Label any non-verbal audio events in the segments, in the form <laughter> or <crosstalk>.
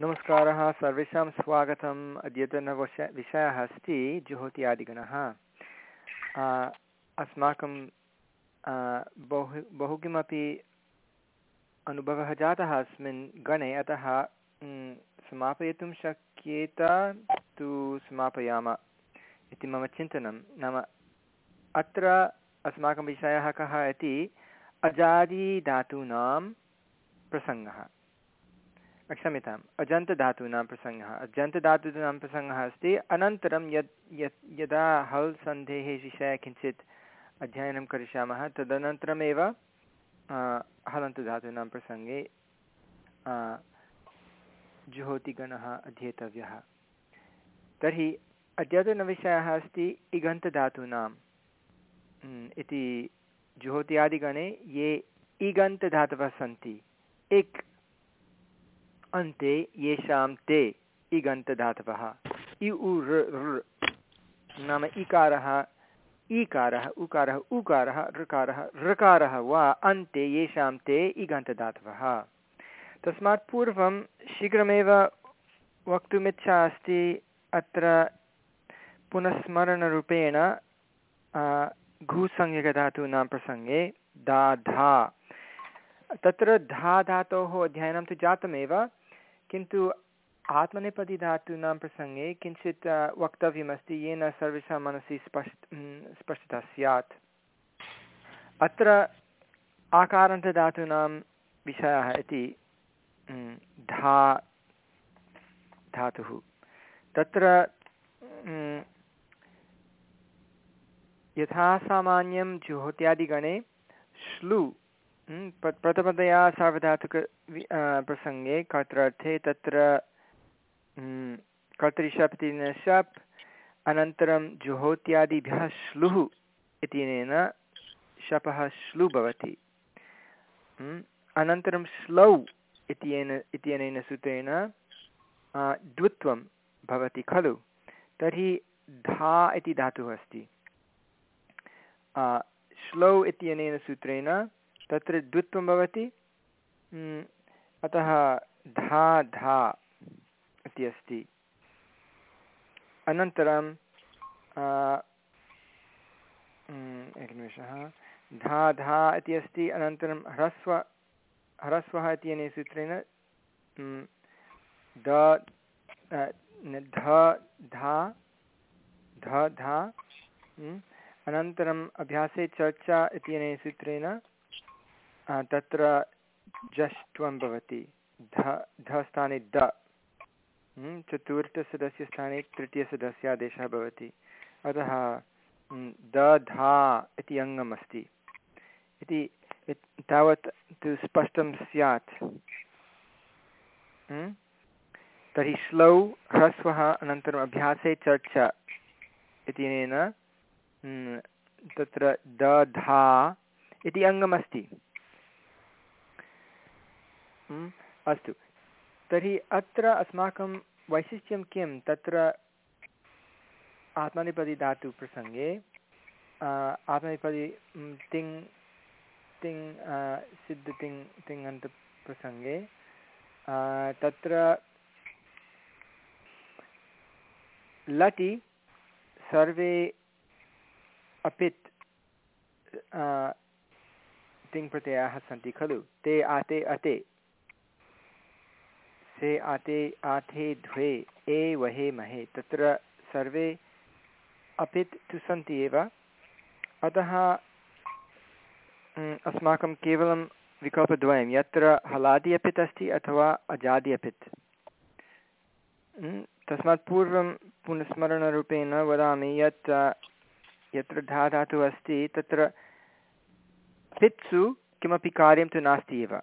नमस्कारः, सर्वेषां स्वागतम्। अद्यतनविष विषयः अस्ति जुहोत्यादिगणः अस्माकं बहु बहु किमपि अनुभवः जातः अस्मिन् गणे, अतः समापयितुं शक्येत तु समापयाम इति मम चिन्तनं। नाम, अत्र अस्माकं विषयः कः इति, अजादिधातूनां प्रसङ्गः। क्षम्यताम्, अजन्तधातूनां प्रसङ्गः। अजन्तधातूनां प्रसङ्गः अस्ति। अनन्तरं यत् यत् यदा हल् सन्धेः विषये किञ्चित् अध्ययनं करिष्यामः, तदनन्तरमेव हलन्तधातूनां प्रसङ्गे जुहोतिगणः अध्येतव्यः। तर्हि अद्यतनविषयः अस्ति इगन्तधातूनाम्। इति जुहोत्यादिगणे ये इगन्तधातवः सन्ति इक् अन्ते येषां ते इगन्तधातवः इ उ ऋ नाम इकारः, ईकारः, उकारः उकारः ऋकारः ऋकारः वा अन्ते येषां ते इगन्तधातवः तस्मात् पूर्वं शीघ्रमेव वक्तुमिच्छा अस्ति अत्र पुनस्मरणरूपेण घुसंज्ञकधातूनां प्रसङ्गे दा धा। तत्र धा धातोः अध्ययनं तु जातमेव। किन्तु आत्मनेपदिधातूनां प्रसङ्गे किञ्चित् वक्तव्यमस्ति, येन सर्वेषां मनसि स्पष्ट स्पष्टता स्यात्। अत्र आकारान्तधातूनां विषयः इति धा, धातुः। तत्र यथा सामान्यं जुहोत्यादिगणे श्लु प्रथमतया सार्वधातुक प्रसङ्गे कर्त्रार्थे तत्र कर्तरिशप् इति शप् अनन्तरं जुहोत्यादिभ्यः श्लुः इत्यनेन शपः श्लु भवति। अनन्तरं श्लौ इत्येन, इत्यनेन सूत्रेण द्वित्वं भवति खलु। तर्हि धा इति धातुः अस्ति। श्लौ इत्यनेन सूत्रेण तत्र द्वित्वं भवति। अतः धा धा इति अस्ति। अनन्तरं एकनिमेषः। धा धा इति अस्ति, अनन्तरं ह्रस्व, ह्रस्वः इत्यनेन सूत्रेण द ध, धा ध, धा अनन्तरम् अभ्यासे चर्चा इत्यनेन सूत्रेण तत्र जष्ट्वं भवति। ध धस्थाने द। चतुर्थसदस्य स्थाने तृतीयसदस्यादेशः भवति। अतः द, धा इति अङ्गम् अस्ति इति, तावत् तु स्पष्टं स्यात्। तर्हि श्लौ ह्रस्वः अनन्तरम् अभ्यासे चर्चा इत्यनेन तत्र द, धा इति अङ्गमस्ति। अस्तु। तर्हि अत्र अस्माकं वैशिष्ट्यं किं? तत्र आत्मनेपदी धातुप्रसङ्गे आत्मनेपदी तिङ् तिङ् सिद्ध तिङ् तिङन्तप्रसङ्गे तत्र लटि सर्वे अपित् तिङ्प्रत्ययाः सन्ति खलु। ते आते, अते। से आते, आथे द्वे ए वहे महे। तत्र सर्वे अपित् तु सन्ति एव। अतः अस्माकं केवलं विकल्पद्वयं, यत्र हलादि अपित् अस्ति अथवा अजादि अपित्। तस्मात् पूर्वं पुनस्मरणरूपेण वदामि यत्, यत्र धा धातुः अस्ति, तत्र पित्सु किमपि कार्यं तु नास्ति एव।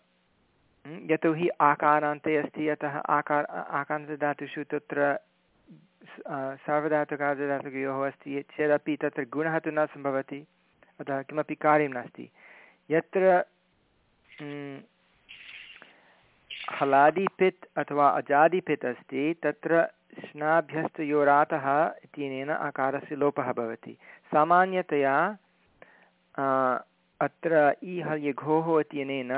यतोहि आकारान्ते अस्ति अतः आकार आकान्तधातुषु तत्र सार्वधातुकार्धधातुकयोः अस्ति, चेदपि तत्र गुणः तु न सम्भवति, अतः किमपि कार्यं नास्ति। यत्र हलादिपित् अथवा अजादिपित् अस्ति, तत्र स्नाभ्यस्तयोरातः इत्यनेन आकारस्य लोपः भवति। सामान्यतया अत्र इ इत्यनेन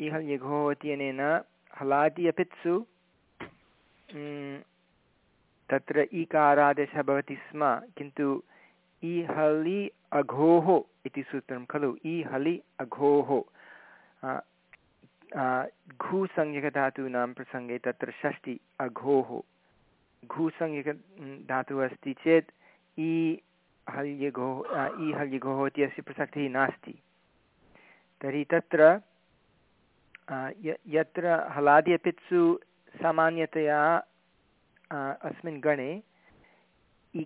इहल् यघोः इत्यनेन हलादि अपित्सु तत्र ईकारादेशः भवति स्म, किन्तु इहलि अघोः इति सूत्रं खलु इहलि अघोः। घूसंज्ञकधातूनां प्रसङ्गे तत्र षष्टि अघोः। घूसंज्ञक धातुः अस्ति चेत् इ हल्यघोः इ हल्यघोः इत्यस्य प्रसक्तिः नास्ति। तर्हि तत्र यत्र हलादि अपित्सु सामान्यतया अस्मिन् गणे, इ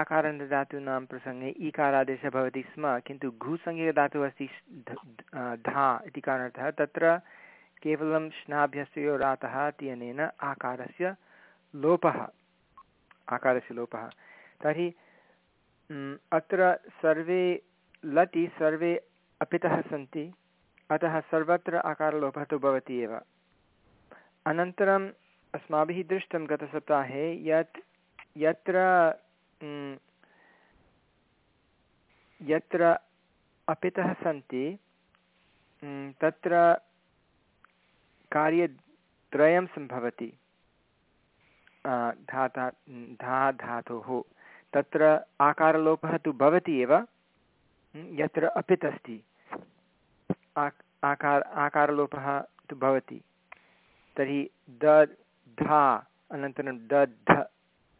आकारन्तधातूनां प्रसङ्गे ईकारादेशः भवति स्म, किन्तु घुसंज्ञकधातुः अस्ति धा इति कारणतः तत्र केवलं श्नाभ्यस्तयोरातः इत्यनेन आकारस्य लोपः आकारस्य लोपः। तर्हि अत्र सर्वे लटि सर्वे अपितः सन्ति, अतः सर्वत्र आकारलोपः तु भवति एव। अनन्तरम् अस्माभिः दृष्टं गतसप्ताहे यत्, यत्र यत्र अपितः सन्ति तत्र कार्यत्रयं सम्भवति। धाता, धा धातोः। तत्र आकारलोपः तु भवति एव। यत्र अपित् अस्ति आकार, आकारलोपः तु भवति। तर्हि द, धा, अनन्तरं द, ध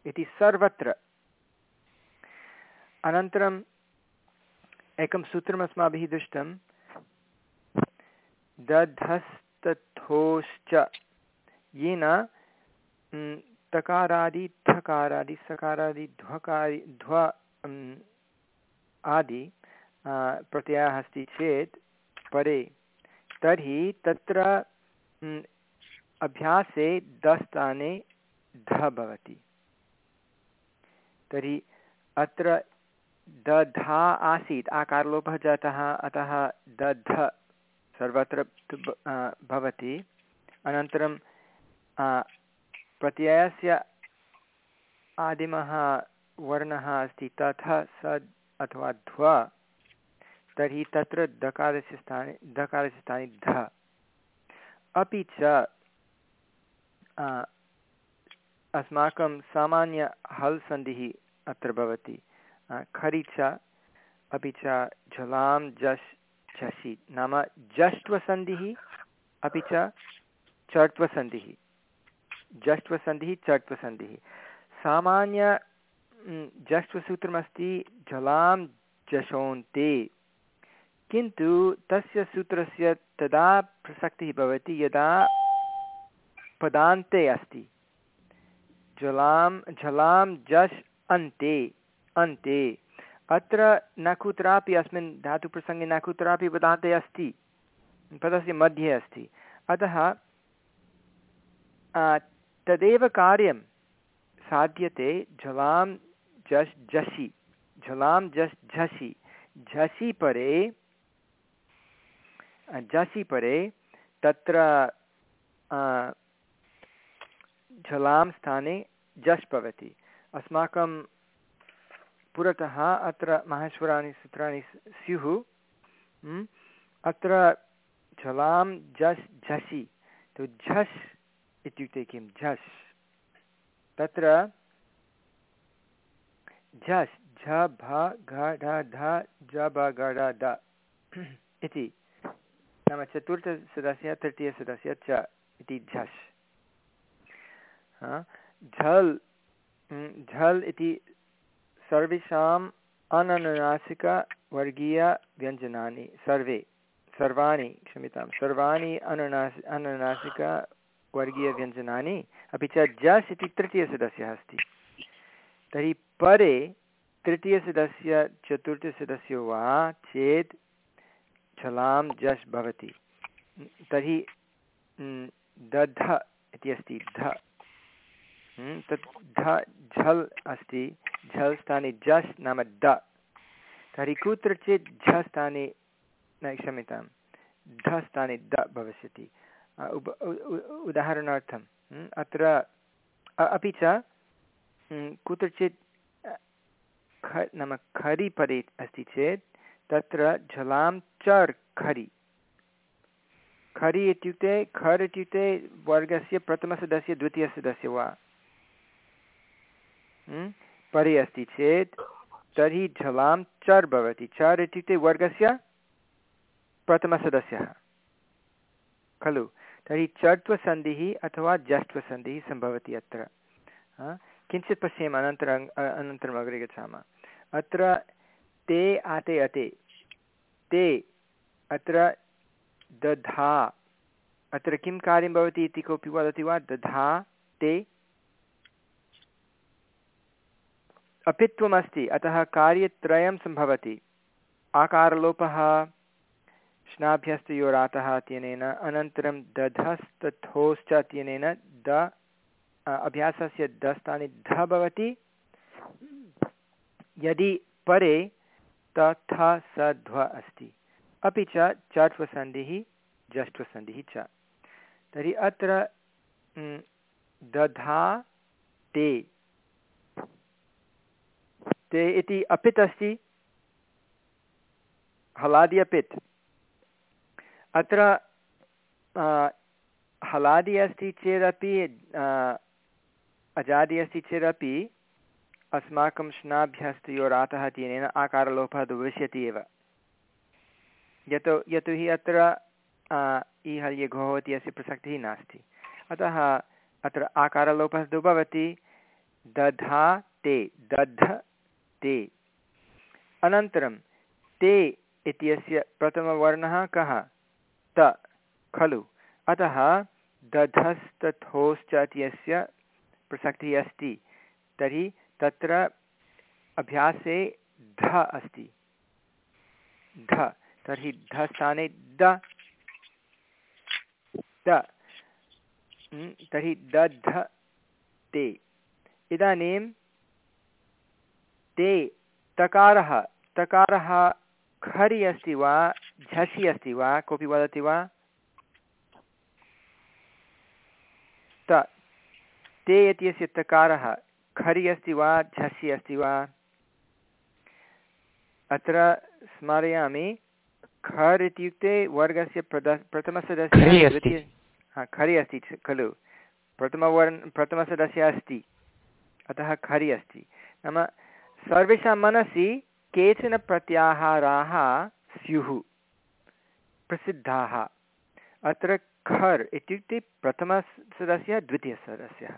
इति सर्वत्र। अनन्तरम् एकं सूत्रम् अस्माभिः दृष्टं। दधस्तथोश्च। येन तकारादि, थकारादि, सकारादि, ध्वकारि, ध्व आदि प्रत्ययः अस्ति चेत् परे तर्हि तत्र अभ्यासे दस्थाने ध भवति। तर्हि अत्र दधा आसीत्, आकारलोपः जातः, अतः दध सर्वत्र भवति। अनन्तरं प्रत्ययस्य आदिमः वर्णः अस्ति, तथा, सद् अथवा ध्व। तर्हि तत्र दकारस्य स्थाने दकारस्य स्थाने ध। अपि च अस्माकं सामान्य हल् सन्धिः अत्र भवति। खरि च, अपि च झलां जश्, झसि। नाम जष्ट्वसन्धिः, अपि च चट्वसन्धिः जष्ट्वसन्धिः चट्वसन्धिः सामान्य जष्ट्वसूत्रमस्ति, झलां जशोन्ते। किन्तु तस्य सूत्रस्य तदा प्रसक्तिः भवति यदा पदान्ते अस्ति। जलां झलां जश् अन्ते अन्ते। अत्र न कुत्रापि अस्मिन् धातुप्रसङ्गे न कुत्रापि पदान्ते अस्ति। पदस्य मध्ये अस्ति। अतः तदेव कार्यं साध्यते झलां जश् झसि झलां जश् झसि। झसि परे झसि परे तत्र झलां स्थाने जश् भवति अस्माकं पुरतः अत्र माहेश्वराणि सूत्राणि स्युः अत्र झलां झस् झसि, तु झस् इत्युक्ते किं? झस्। तत्र झस्, झ, भ, घ, ढ, ध, ज, ब ग ढ इति। नाम चतुर्थसदस्य तृतीयसदस्य च इति झस् झल् झल् इति सर्वेषाम् अननुनासिकवर्गीयव्यञ्जनानि सर्वे सर्वाणि क्षम्यतां सर्वाणि अनुनासि अनुनासिकवर्गीयव्यञ्जनानि अपि च जस् इति तृतीयसदस्यः अस्ति तर्हि परे तृतीयसदस्य चतुर्थसदस्यो वा चेत् झलां जस् भवति। तर्हि दध इति अस्ति ध। तत् ध झल् अस्ति झल् स्थाने झस् नाम द। तर्हि कुत्रचित् झ स्थाने न क्षम्यतां ध स्थाने द भविष्यति। उदाहरणार्थं हम्म, अत्र अपि च कुत्रचित् ख नाम खरि पदे अस्ति चेत् तत्र झलां चर् खरि। खरि इत्युक्ते, खर् इत्युक्ते वर्गस्य प्रथमसदस्य, द्वितीयसदस्य वा? परि अस्ति चेत् तर्हि झलां चर् भवति। चर् इत्युक्ते वर्गस्य प्रथमसदस्यः। खलु? तर्हि चर्त्वसन्धिः अथवा जष्ट्वसन्धिः सम्भवति अत्र। किञ्चित् पश्येम, अनन्तरं अनन्तरम् अग्रे गच्छामः। अत्र ते आते अते। ते अत्र दधा। अत्र किं कार्यं भवति इति कोऽपि वदति वा? दधा, ते। अपित्वमस्ति, अतः कार्यत्रयं सम्भवति। आकारलोपः श्नाभ्यस्तयोरातः इत्यनेन अनन्तरं दधस्तथोश्च इत्यनेन द अभ्यासस्य दस्तानि ध भवति। यदि परे तथ स ध्व अस्ति। अपि च चट्वसन्धिः जष्ट्वसन्धिः च। तर्हि अत्र दधा, ते। ते इति अपित् अस्ति। हलादि अपित्। अत्र हलादि अस्ति चेदपि अजादि अस्ति चेदपि अस्माकं श्नाभ्यस्तयोरातः तेन आकारलोपः भविष्यति एव। यतो यतोहि अत्र ईहल्ये घोः इति अस्य प्रसक्तिः नास्ति। अतः अत्र आकारलोपः तु भवति दधा ते, दध ते। अनन्तरं ते इत्यस्य प्रथमवर्णः कः? त, खलु। अतः दधस्तथोश्च इत्यस्य प्रसक्तिः अस्ति। तर्हि तत्र अभ्यासे ध अस्ति। ध, तर्हि धस्थाने द। द। तर्हि दध ते। इदानीं ते तकारः तकारः खरि अस्ति वा झषि अस्ति वा, कोऽपि वदति वा? त। ते इत्यस्य तकारः खरि अस्ति वा झसि अस्ति वा? अत्र स्मारयामि खर् इत्युक्ते वर्गस्य प्रद प्रथमसदस्यः हा खरि अस्ति खलु। प्रथमवर्ण प्रथमसदस्यः अस्ति। अतः खरि अस्ति। नाम सर्वेषां मनसि केचन प्रत्याहाराः स्युः प्रसिद्धाः। अत्र खर् इत्युक्ते प्रथमसदस्यः द्वितीयसदस्यः।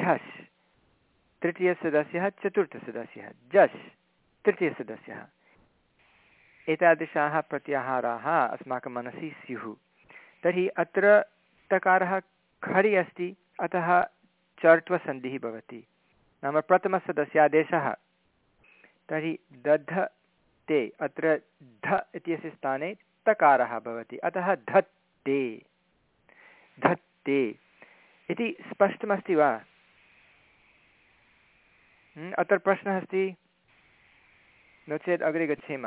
झस्। तृतीयसदस्यः, चतुर्थसदस्यः। जस्, तृतीयसदस्यः। एतादृशाः प्रत्याहाराः अस्माकं मनसि स्युः। तर्हि अत्र तकारः खरि अस्ति, अतः चर्त्वसन्धिः भवति। नाम प्रथमसदस्यादेशः। तर्हि दध, ते, अत्र ध इत्यस्य स्थाने तकारः भवति, अतः धत्ते। धत्ते। इति स्पष्टमस्ति वा? अत्र प्रश्नः अस्ति। नो चेत् अग्रे गच्छेम।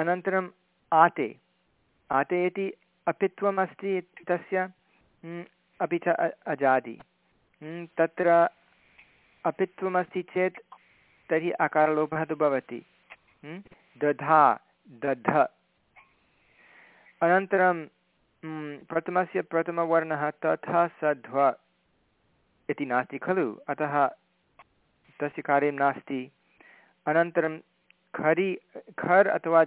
अनन्तरम् आते। आते इति अपित्वम् अस्ति तस्य हम्म, अपि च अजादि। हम्म, तत्र अपित्वमस्ति चेत् तर्हि अकारलोपः तु भवति। दधा दध। अनन्तरं प्रथमस्य प्रथमवर्णः तथा सध्व इति नास्ति खलु? अतः तस्य कार्यं नास्ति। अनन्तरं खरि खर् अथवा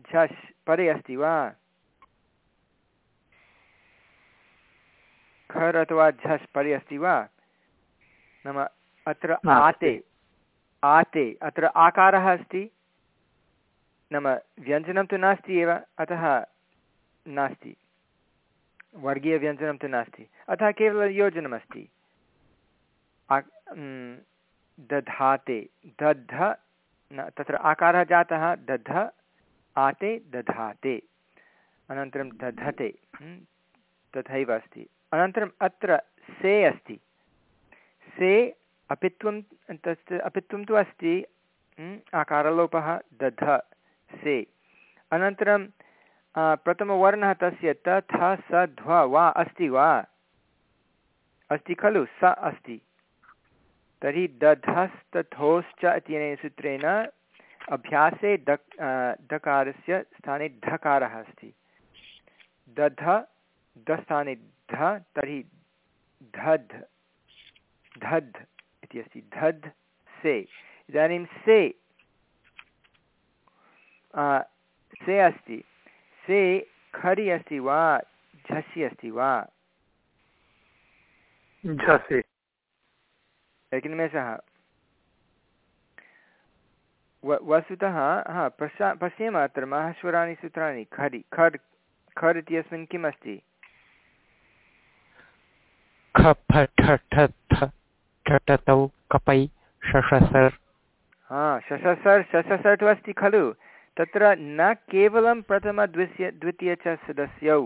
झस् परे अस्ति वा? खर् अथवा झस् परे अस्ति वा? नाम अत्र आते आते अत्र आकारः अस्ति। नाम व्यञ्जनं तु नास्ति एव अतः नास्ति। वर्गीयव्यञ्जनं तु नास्ति। अतः केवलं योजनमस्ति। दधाते, दध तत्र आकारः जातः, दध, आते, दधाते। अनन्तरं दधते तथैव अस्ति। अनन्तरम् अत्र से अस्ति। से अपित्वं, तस्य अपित्वं तु अस्ति आकारलोपः, दध, से। अनन्तरं प्रथमवर्णः तस्य तथ स, ध्व, वा, अस्ति वा? अस्ति खलु, स अस्ति। तर्हि दधस्तथोश्च इत्यनेन सूत्रेण अभ्यासे दक् दकारस्य स्थाने धकारः अस्ति। दध, दस्थाने ध, तर्हि धद् धद् इति अस्ति। धद्, से। इदानीं से से अस्ति। से खरि अस्ति वा, झसि अस्ति वा? झसि। एकनिमेषः वस्तुतः हा पश्या पश्येम अत्र माहेश्वराणि सूत्राणि खरि खड् खर् इत्यस्मिन् किम् अस्ति? कपै शशसर्। हा शशसर् शशसर् तु अस्ति खलु। तत्र न केवलं प्रथमद्वितीय द्वितीय च सदस्यौ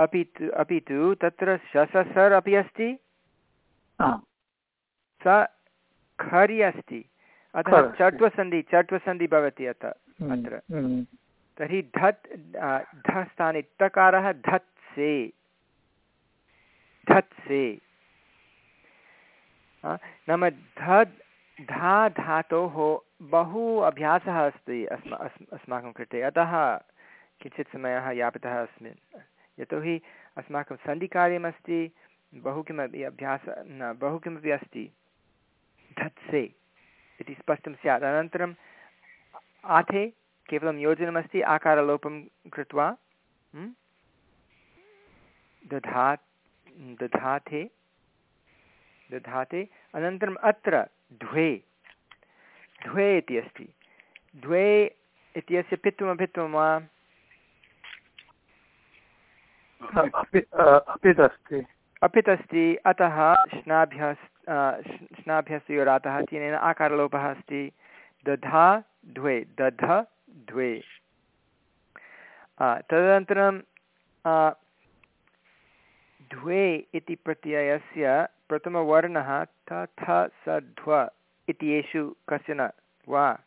अपि तु अपि तु तत्र शशसर् अपि अस्ति? स खरि अस्ति। अतः चट्वसन्धि चट्वसन्धि भवति अत अत्र। तर्हि धत् ध स्थाने तकारः धत्से। धत्से। नाम ध धा धातोः बहु अभ्यासः अस्ति अस्मा अस्माकं कृते। अतः किञ्चित् समयः यापितः अस्मिन् यतोहि अस्माकं सन्धिकार्यमस्ति बहु किमपि अभ्यासः न बहु किमपि अस्ति। धत्से इति स्पष्टं स्यात् अनन्तरम् आठे केवलं योजनमस्ति आकारलोपं कृत्वा दधा दधाते दधाते अनन्तरम् अत्र द्वे द्वे इति अस्ति द्वे इत्यस्य पित्वमभित्वं वा अपित् अस्ति अपित् अस्ति अतः श्नाभ्यः स्नाभ्यस्तयोरातः तेन आकारलोपः अस्ति। दधा द्वे। दध द्वे। तदनन्तरं द्वे इति प्रत्ययस्य प्रथमवर्णः तथ स ध्व इति एषु कश्चन वा?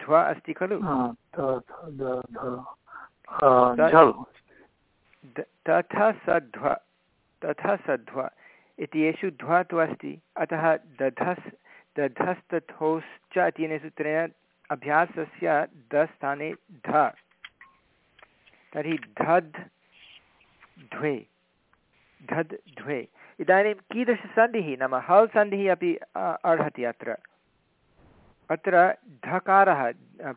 ध्व अस्ति खलु? तथा सध्व तथा सध्व इति एषु ध्वा तु अस्ति। अतः दधस्, दधस्तथोश्च इत्यनेन सूत्रेण अभ्यासस्य दस्थाने ध। तर्हि धद् द्वे धद् द्वे इदानीं कीदृशसन्धिः? नाम हल् सन्धिः अपि अर्हति अत्र। अत्र धकारः,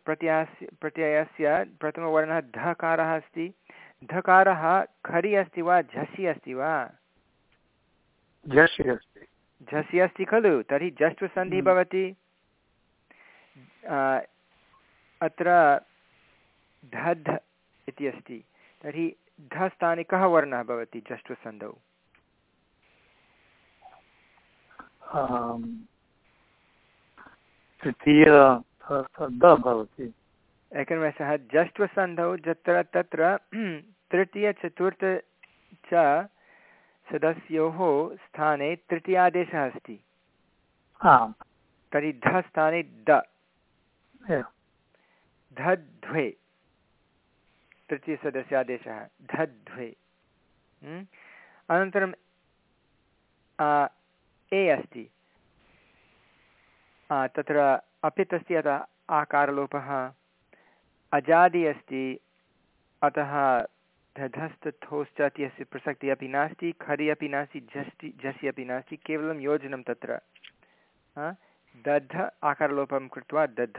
प्रत्ययस्य प्रत्ययस्य प्रथमवर्णः धकारः अस्ति। धकारः खरि अस्ति वा झसि अस्ति वा? झसि अस्ति झसि अस्ति खलु? तर्हि जष्ट्वसन्धिः हम्म। भवति। अत्र धध् इति अस्ति। तर्हि धस्थाने कः वर्णः भवति जष्ट्वसन्धौ तृतीय भवति। एकनिमेषः जष्ट्वसन्धौ तत्र <clears throat> तत्र तृतीयचतुर्थ च सदस्योः स्थाने तृतीयादेशः अस्ति। तर्हि ध स्थाने द। धद्वे तृतीयसदस्यादेशः। धद्वे हम्म? अनन्तरम् ए अस्ति। तत्र अपित् अस्ति अतः आकारलोपः। अजादि अस्ति। अतः धधस्तथोश्च इत्यस्य प्रसक्तिः अपि नास्ति, खरि अपि नास्ति झस्ति झसि अपि नास्ति, केवलं योजनं तत्र। दध आकारलोपं कृत्वा दध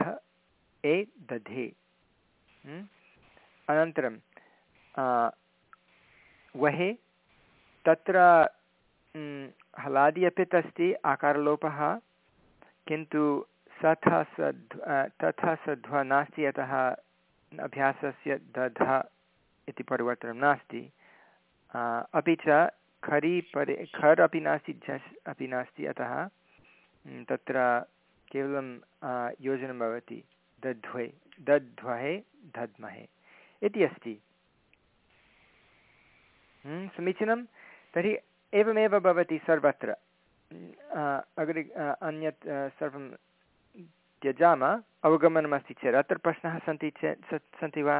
ए दधे। अनन्तरं वहे तत्र हलादि अपि अस्ति, आकारलोपः, किन्तु सथा सध्व तथा सध्वा नास्ति यतः अभ्यासस्य दध इति परिवर्तनं नास्ति। अपि च खरि परे, खर् अपि नास्ति, झस् अपि नास्ति, अतः तत्र केवलं योजनं भवति। दध्वे, दध्वहे दद्महे इति अस्ति। समीचीनं? तर्हि एवमेव भवति सर्वत्र। अग्रे अन्यत् सर्वं त्यजाम। अवगमनमस्ति चेत्। अत्र प्रश्नाः सन्ति चेत् सन्ति वा?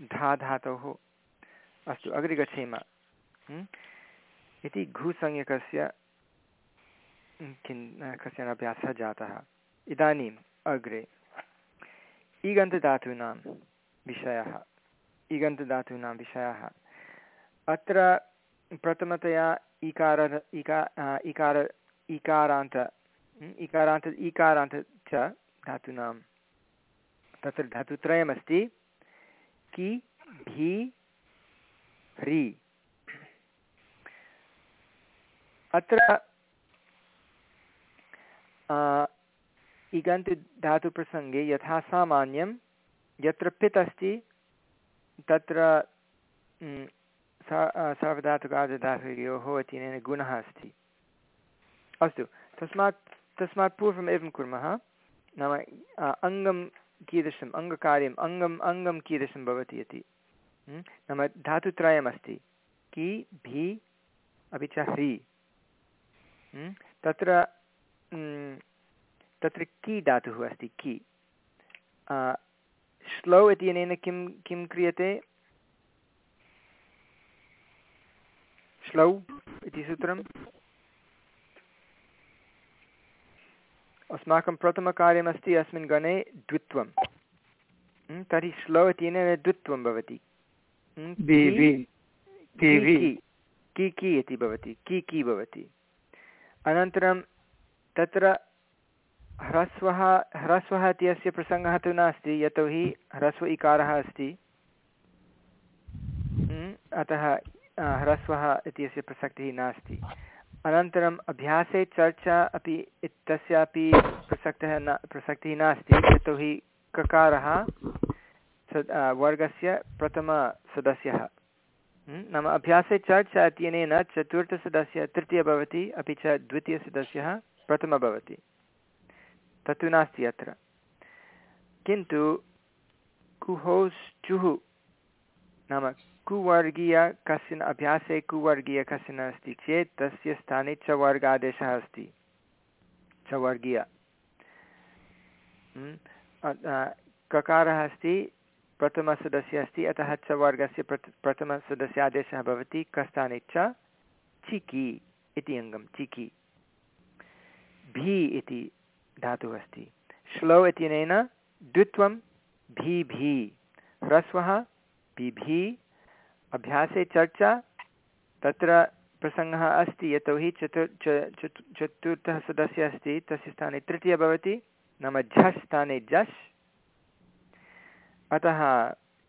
धा धातोः अस्तु, अग्रे गच्छेम। इति घुसंज्ञकस्य किं कश्चन अभ्यासः जातः। इदानीम्, अग्रे। इगन्तधातूनां विषयः। इगन्तधातूनां विषयः। अत्र प्रथमतया इकार इका इकार इकारान्त इकारान्त इकारान्त च धातूनां। तत्र धातुत्रयमस्ति। कि भी ह्री अत्र इगन्ति धातुप्रसङ्गे यथा सामान्यं यत्र पित् अस्ति तत्र सार्वधातुकार्धधातुयोः इत्यनेन गुणः अस्ति। अस्तु, तस्मात् तस्मात् पूर्वम् एवं कुर्मः। नाम अङ्गं कीदृशम् अङ्गकार्यम् अङ्गम्, अङ्गं कीदृशं भवति इति? नाम धातुत्रयमस्ति कि, भी, अपि च ह्री। तत्र तत्र की धातुः अस्ति? की। श्लौ इत्यनेन किं किं क्रियते? श्लौ इति सूत्रम्। अस्माकं प्रथमकार्यमस्ति अस्मिन् गणे द्वित्वं। तर्हि श्लौ इत्यनेन द्वित्वं भवति। की की इति भवति। की की भवति। अनन्तरं तत्र ह्रस्वः ह्रस्वः इत्यस्य प्रसङ्गः तु नास्ति यतोहि ह्रस्व इकारः अस्ति। अतः ह्रस्वः इत्यस्य प्रसक्तिः नास्ति। अनन्तरम् अभ्यासे चर्चा अपि इत्यस्यापि प्रसक्तः न, प्रसक्तिः नास्ति, यतोहि ककारः वर्गस्य प्रथमसदस्यः। नाम अभ्यासे चर्चा इत्यनेन चतुर्थसदस्यः तृतीयः भवति, अपि च द्वितीयसदस्यः प्रथमः भवति। तत्तु नास्ति अत्र। किन्तु कुहोश्चुः नाम कुवर्गीय कश्चन अभ्यासे कुवर्गीय कश्चन अस्ति चेत् तस्य स्थाने च वर्गादेशः अस्ति च वर्गीय हम्म, ककारः अस्ति प्रथमसदस्यः अस्ति अतः च वर्गस्य प्रथ प्रथमसदस्यादेशः भवति कस्थाने च चिकि इति अङ्गं चिकि। भी इति धातुः अस्ति। श्लौ इत्यनेन द्वित्वं भी भी। ह्रस्वः बिभि अभ्यासे चर्चा तत्र प्रसङ्गः अस्ति, यतोहि चतुर् चतुर्थः सदस्यः अस्ति, तस्य स्थाने तृतीयः भवति, नाम झस् स्थाने झस् अतः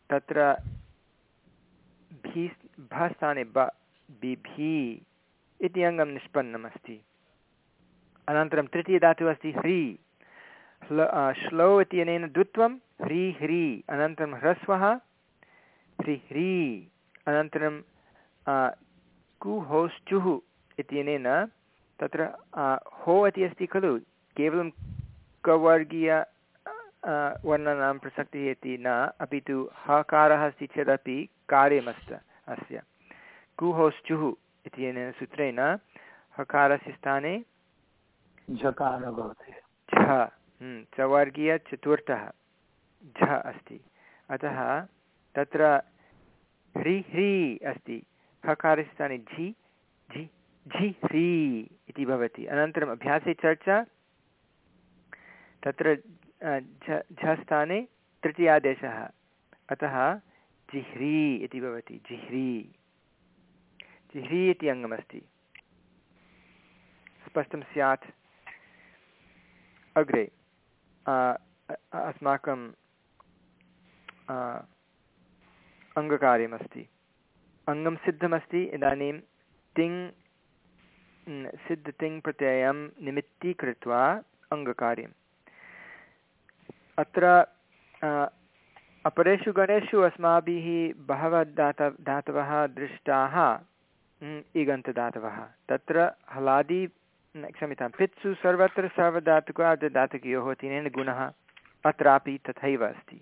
तत्र भी भस्थाने ब बिभि इति अङ्गं निष्पन्नमस्ति। अनन्तरं तृतीयधातुः अस्ति ह्री। ह्ल श्लौ इत्यनेन द्वित्वं ह्री ह्री, अनन्तरं ह्रस्वः ह्रि ह्री। अनन्तरं कुहोश्चुः इत्यनेन तत्र हो इति अस्ति खलु केवलं कवर्गीय वर्णानां प्रसक्तिः इति न अपि तु हकारः अस्ति चेदपि कार्यमस्त अस्य। कुहोश्चुः इत्यनेन सूत्रेण हकारस्य स्थाने झकारः भवति। झ हम्म, चवर्गीयचतुर्थः झ अस्ति। अतः तत्र ह्रि ह्री अस्ति। हकारस्य स्थाने झि झि झि ह्री इति भवति। अनन्तरम् अभ्यासे चर्चा। तत्र झ स्थाने तृतीयादेशः। अतः जिह्री इति भवति। जिह्री जिह्री इति अङ्गमस्ति। स्पष्टं स्यात्। अग्रे अस्माकं अङ्गकार्यमस्ति। अङ्गं सिद्धमस्ति, इदानीं तिङ् सिद्धतिङ् प्रत्ययं निमित्तीकृत्वा अङ्गकार्यम्। अत्र अपरेषु गणेषु अस्माभिः बहवः दात धातवः दृष्टाः इगन्तदातवः। तत्र हलादि क्षम्यतां पित्सु सर्वत्र सर्वधातुकार्धधातुकयोः तेन गुणः अत्रापि तथैव अस्ति।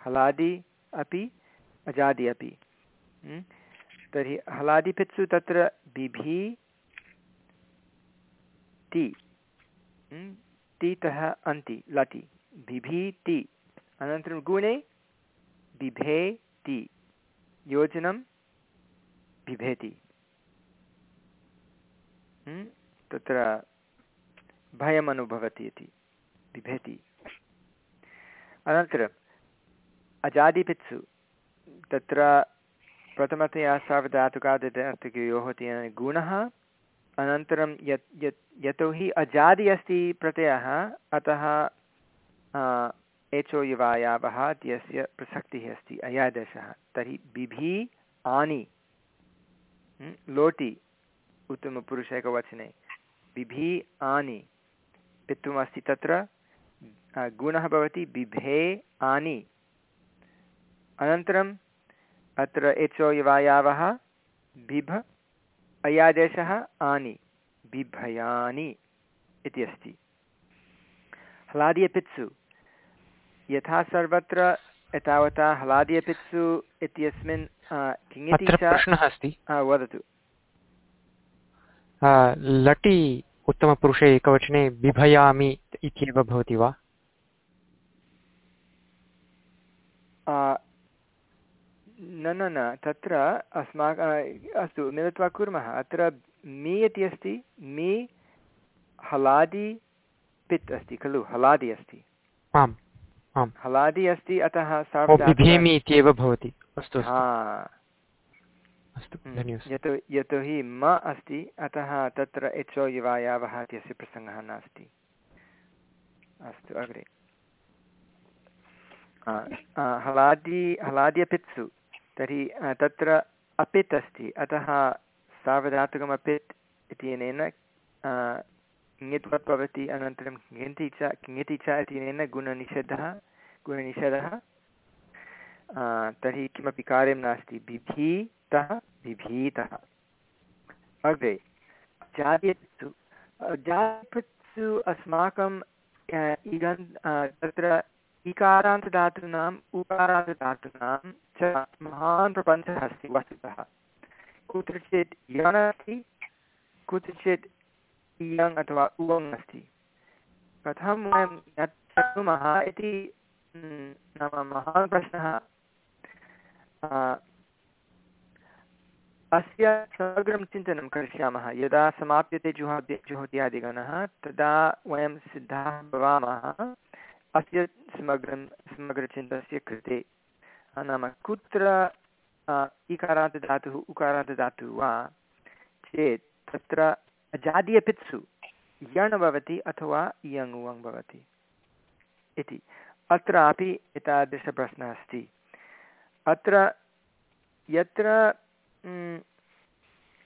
हलादि अपि अजादि अपि तर्हि हलादिपित्सु तत्र बिभि ति। तितः अन्ति लटि बिभीति अनन्तरं गुणे बिभेति योजनं बिभेति। तत्र भयम् अनुभवति इति। बिभेति। अनन्तरम् अजादिपित्सु। तत्र प्रथमतया सार्वधातुकादिधातुकयोः तेन गुणः, अनन्तरं यत् यत् यतोहि अजादि अस्ति प्रत्ययः, अतः एचो युवायावः इत्यस्य प्रसक्तिः अस्ति, अयादशः। तर्हि बिभि, आनि लोटि, उत्तमपुरुषैकवचने। बिभि, आनि पित्वमस्ति तत्र। गुणः भवति बिभे, आनि। अनन्तरम् अत्र एचो युवायावः बिभ अयादेशः आनि बिभयानि इति अस्ति। हलादियपित्सु यथा सर्वत्र एतावता हलादियपित्सु इत्यस्मिन् किङिति प्रश्नः अस्ति। वदतु। लटि उत्तमपुरुषे एकवचने बिभयामि इत्येव भवति वा? न न न तत्र अस्माकं अस्तु मिलित्वा कुर्मः। अत्र मी इति अस्ति मी हलादि पित् अस्ति खलु हलादि अस्ति। आम् आम्। हलादि अस्ति अतः बिभेमि इत्येव भवति। अस्तु अस्तु। यतो यतोहि म अस्ति अतः तत्र एचो युवायावः इत्यस्य प्रसङ्गः नास्ति। अस्तु अग्रे। हलादि हलाद्यपित्सु तर्हि तत्र अपित् अस्ति। अतः सार्वधातुकम् अपित् इत्यनेन ङित्वत् भवति, अनन्तरं ङिति च ङिति च इत्यनेन गुणनिषेधः गुणनिषेधः। तर्हि किमपि कार्यं नास्ति। बिभीतः बिभीतः। अग्रे जात्यत्सु जातिपत्सु अस्माकं इगन् तत्र इकारान्तधातूनाम् उकारान्तधातूनां च महान् प्रपञ्चः अस्ति, वस्तुतः। कुत्रचित् यण् अस्ति, कुत्रचित् इयङ् अथवा उवङ् अस्ति। कथं वयं शक्नुमः इति नाम महान् प्रश्नः। अस्य समग्रं चिन्तनं करिष्यामः। यदा समाप्यते जुहोद्य जुहोत्यादिगणः, तदा वयं सिद्धाः भवामः अस्य समग्रं, समग्रचिन्तनस्य कृते। नाम कुत्र इकारान्त धातुः उकारान्त धातुः वा? चेत् तत्र अजादीयपित्सु, यण् भवति अथवा इयङ् उवङ् भवति इति। अत्रापि एतादृशप्रश्नः अस्ति। अत्र यत्र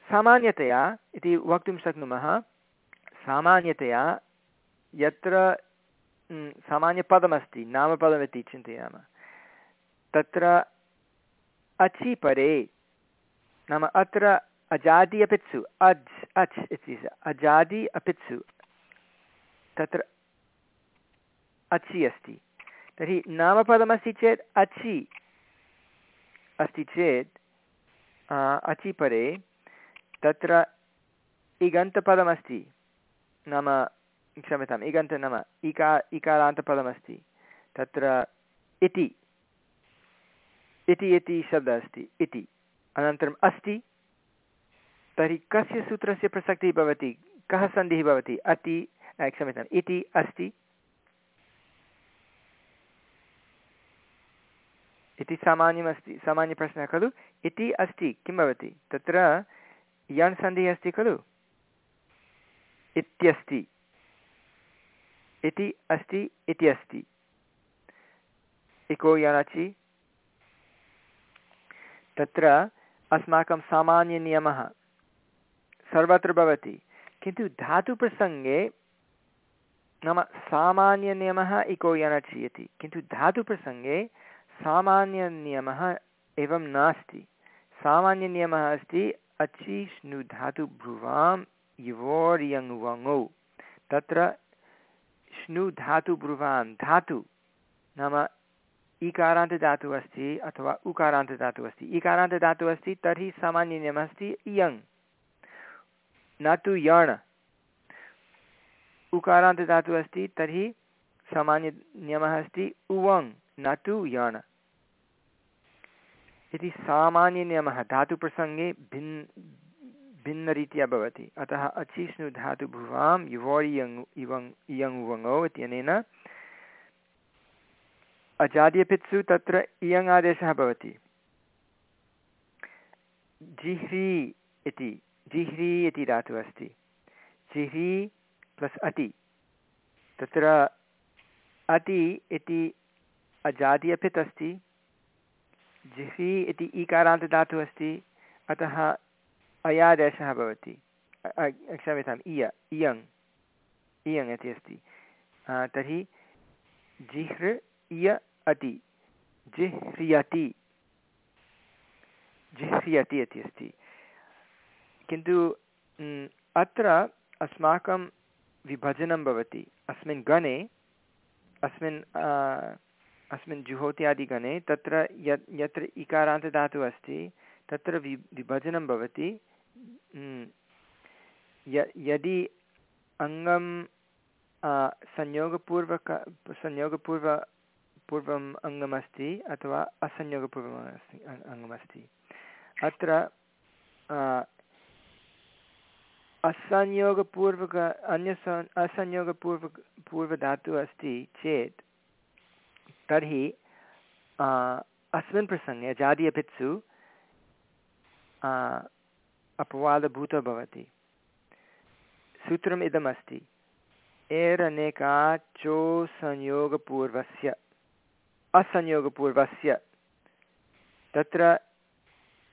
सामान्यतया इति वक्तुं शक्नुमः, सामान्यतया यत्र सामान्यपदमस्ति, नामपदमिति चिन्तयामः। तत्र अचि परे, नाम अत्र अजादि अपित्सु, अज्, अच् इति अजादि अपित्सु, तत्र अचि अस्ति। तर्हि नामपदमस्ति चेत् अचि अस्ति चेत् अचि परे, तत्र इगन्तपदमस्ति, नाम क्षम्यताम्, इगन्त नाम इका, इकारान्तपदमस्ति, तत्र इति। इति इति शब्दः अस्ति, इति। अनन्तरम् अस्ति, तर्हि कस्य सूत्रस्य प्रसक्तिः भवति, कः सन्धिः भवति? अति, क्षम्यताम्, इति अस्ति, इति सामान्यमस्ति सामान्यप्रश्नः खलु? इति अस्ति, किं भवति? तत्र यण् सन्धिः अस्ति, खलु? इत्यस्ति। इति अस्ति इति अस्ति। इको यणचि तत्र अस्माकं सामान्यनियमः। सर्वत्र भवति। किन्तु धातुप्रसङ्गे नाम सामान्यनियमः इको यनचि किन्तु धातुप्रसङ्गे सामान्यनियमः एवं नास्ति। सामान्यनियमः अस्ति, अचि श्नु धातु भ्रुवां युवोर्यङ्वङौ तत्र श्नु धातु ब्रुवां धातु नाम इकारान्तदातुः अस्ति अथवा उकारान्तदातुः अस्ति इकारान्तदातुः अस्ति तर्हि सामान्यनियमः अस्ति इयङ् न तु यण्। उकारान्तदातुः अस्ति तर्हि सामान्यनियमः अस्ति उवङ्, न तु यण्। इति सामान्यनियमः, धातुप्रसङ्गे भिन्, भिन्नरीत्या भवति। अतः अचिष्णु धातु भुवां युवोरियङ् इवङ् इयङ् वङौ इत्यनेन अजाद्यपित्सु तत्र इयङ् आदेशः भवति। जिह्री इति जिह्री इति धातुः अस्ति। जिह्री प्लस् अति। तत्र अति इति अजादि अपित् अस्ति। जिह्री इति ईकारान्तदातुः अस्ति। अतः अयादेशः भवति। क्षम्यताम्, इय, इयङ् इयङ् इति अस्ति। तर्हि जिह्र, इय अति, जिह्रियति। जिह्रियति इति अस्ति। किन्तु अत्र अस्माकं विभजनं भवति। अस्मिन् गणे, अस्मिन् अस्मिन् जुहोत्यादिगणे तत्र यत्, यत्र इकारान्तदातुः अस्ति, तत्र वि, विभजनं भवति। यदि अङ्गं संयोगपूर्वक, संयोगपूर्व पूर्वम् अङ्गमस्ति अथवा असंयोगपूर्वम् अस्ति अङ्गमस्ति। अत्र असंयोगपूर्वक, अन्यस, असंयोगपूर्वक, पूर्वधातुः अस्ति चेत् तर्हि अस्मिन् प्रसङ्गे जादि अपित्सु अपवादभूतो भवति। सूत्रम् इदमस्ति। एरनेकाचो असंयोगपूर्वस्य तत्र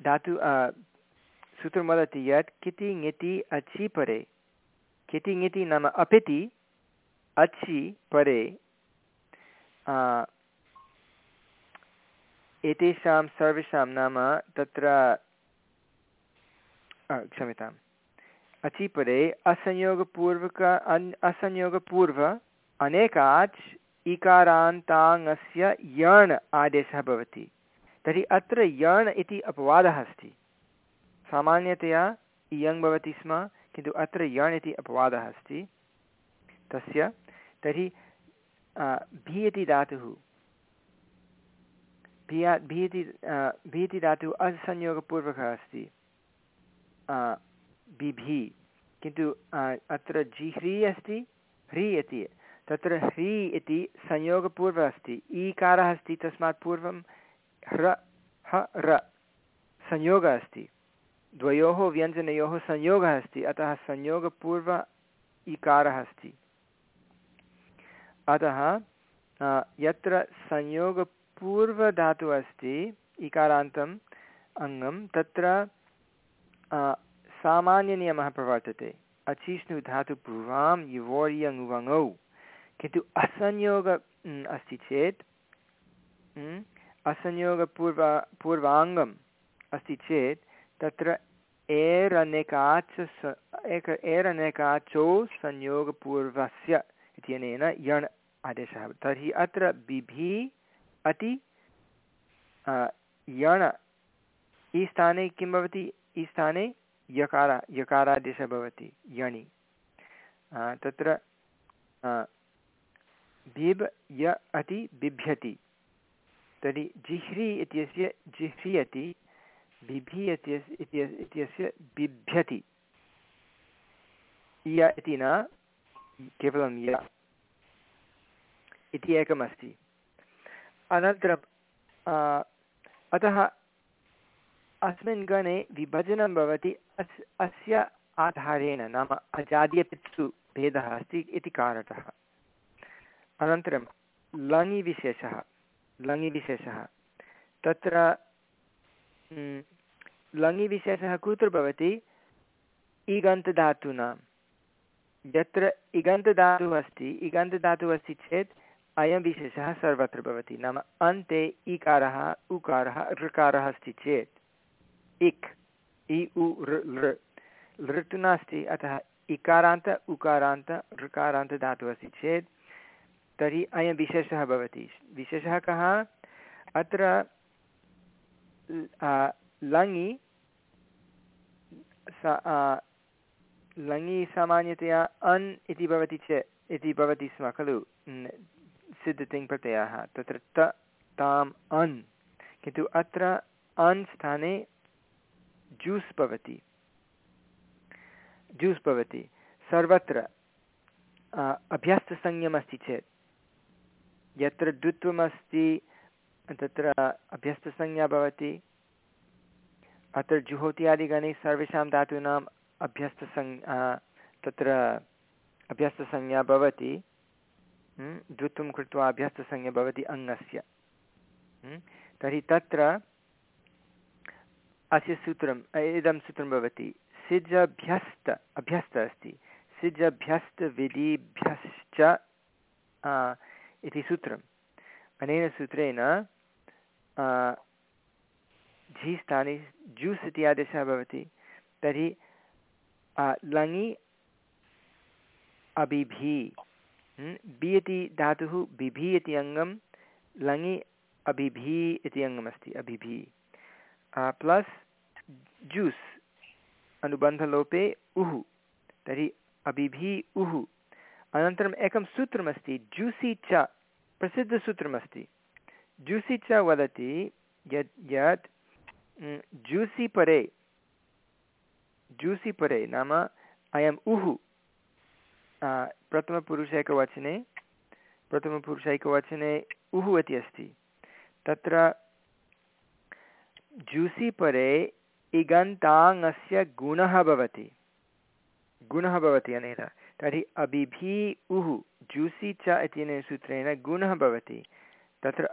धातु सूत्रं वदति यत् किति ङिति अचि परे। किति ङिति नाम अपिति, अचि परे। एतेषां सर्वेषां नाम तत्र क्षम्यताम्। अचिपरे असंयोगपूर्वक, अन्, असंयोगपूर्व अनेकाच् इकारान्ताङ्गस्य यण् आदेशः भवति। तर्हि अत्र यण् इति अपवादः अस्ति। सामान्यतया इयङ् भवति स्म, किन्तु अत्र यण् इति अपवादः अस्ति। तस्य, तर्हि भि इति धातुः। भिया भि इति भि इति धातुः असंयोगपूर्वकः अस्ति। बिभि किन्तु अत्र जिह्री अस्ति, ह्री इति। तत्र ह्री इति संयोगपूर्वः अस्ति ईकारः अस्ति तस्मात् पूर्वं ह्र, ह, र संयोगः अस्ति। द्वयोः व्यञ्जनयोः संयोगः अस्ति, अतः संयोगपूर्व इकारः अस्ति। अतः यत्र संयोगपूर्वधातुः अस्ति इकारान्तम् अङ्गं, तत्र सामान्यनियमः प्रवर्तते। अचिष्णु धातुपूर्वां युवोर्यङ्वङौ किन्तु असंयोग अस्ति चेत् असंयोगपूर्व पूर्वाङ्गम् अस्ति चेत्, तत्र एरनेकाच एक, एरनेकाचो संयोगपूर्वस्य इत्यनेन यण् आदेशः तर्हि अत्र बिभि अति यण्, ई स्थाने किं भवति? ई स्थाने यकार, यकारादेशः भवति, यणि। तत्र बिब् य अति बिभ्यति। तर्हि जिह्री इत्यस्य जिह्रियति बिभि इत्यस्य बिभ्यति। य इति न, केवलं य इति एकमस्ति। अनन्तरं अतः अस्मिन् गणे विभजनं भवति अस्, अस्य आधारेण नाम अजाद्यपित्सु भेदः अस्ति इति कारणतः। अनन्तरं लङि विशेषः लङि विशेषः तत्र लङि विशेषः कुत्र भवति? इगन्तधातूनां। यत्र इगन्तधातुः अस्ति इगन्तधातुः अस्ति चेत् अयं विशेषः सर्वत्र भवति। नाम अन्ते इकारः, उकारः, ऋकारः अस्ति चेत्। इक्, इ, उ लृ तु नास्ति, अतः इकारान्त, उकारान्त, ऋकारान्त धातुः अस्ति चेत् तर्हि अयं विशेषः भवति। विशेषः कः? अत्र लङि लङि सामान्यतया अन् इति भवति चेत् इति भवति स्म, खलु? सिद्धतिङ्प्रत्ययः तत्र त, ताम्, अन्। किन्तु अत्र अन् स्थाने जूस् भवति। जूस् भवति। सर्वत्र अभ्यस्तसंज्ञमस्ति चेत्। यत्र द्वित्वमस्ति, तत्र अभ्यस्तसंज्ञा भवति। अत्र जुहोत्यादिगणे सर्वेषां धातूनाम् अभ्यस्तसंज् तत्र अभ्यस्तसंज्ञा भवति। द्वित्वं कृत्वा अभ्यस्तसंज्ञा भवति अङ्गस्य। तर्हि तत्र अस्य सूत्रम् इदं सूत्रं भवति। सिजभ्यस्त, अभ्यस्त अस्ति। सिजभ्यस्तविधिभ्यश्च इति सूत्रम्। अनेन सूत्रेण झि स्थाने जूस् इति आदेशः भवति। तर्हि लङि अबिभि बि इति धातुः बिभि इति अङ्गं, लङि अबिभि इति अङ्गमस्ति अबिभि प्लस् जूस् अनुबन्धलोपे उः। तर्हि अबिभि उः। अनन्तरम् एकं सूत्रमस्ति, जूसि च, प्रसिद्धसूत्रमस्ति। जूसि च वदति यत् यत् जूसि परे जूसि परे नाम अयम् उः प्रथमपुरुषैकवचने प्रथमपुरुषैकवचने उः इति अस्ति। तत्र जूसि परे इगन्ताङ्गस्य गुणः भवति। गुणः भवति अनेन। तर्हि अबिभि उः जूसि च इत्यनेन सूत्रेण गुणः भवति। तत्र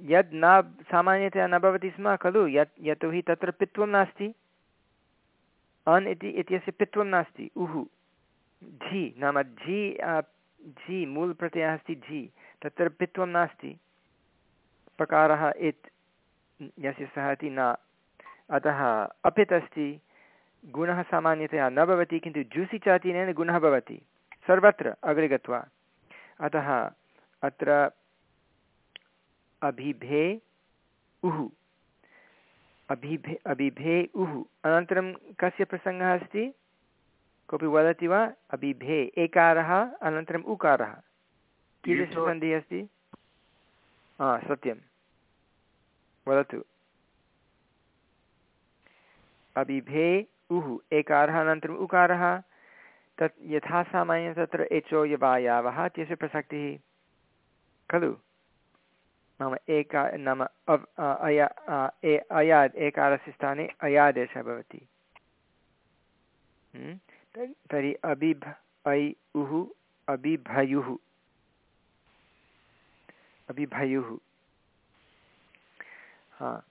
यद् न, सामान्यतया न भवति स्म, खलु? यत् यतोहि तत्र पित्वं नास्ति। अन् इति, इत्यस्य पित्वं नास्ति। उः, झि, नाम झि झि मूलप्रत्ययः अस्ति झि। तत्र पित्वं नास्ति। प्रकारः इत्, यस्य सः इति न। अतः अपित् अस्ति। गुणः सामान्यतया न भवति किन्तु जूसि चातिनेन गुणः भवति। सर्वत्र अग्रे गत्वा। अतः अत्र अभिभे उः अभिभे अभिभे उः अनन्तरं कस्य प्रसङ्गः अस्ति? कोऽपि वदति वा? अभिभे एकारः अनन्तरम् उकारः। कीदृशसन्धिः अस्ति? हा सत्यं। वदतु। अबिभे उः एकारः अनन्तरम् उकारः, तत् यथा सामान्यं तत्र एचो यवायावः इत्यस्य प्रसक्तिः। खलु? नाम एका, नाम अव् अया ए, अयाद्, एकारस्य स्थाने अयादेशः भवति। तर्हि अबिभ, ऐ उः अबिभयुः। अबिभयुः। हा,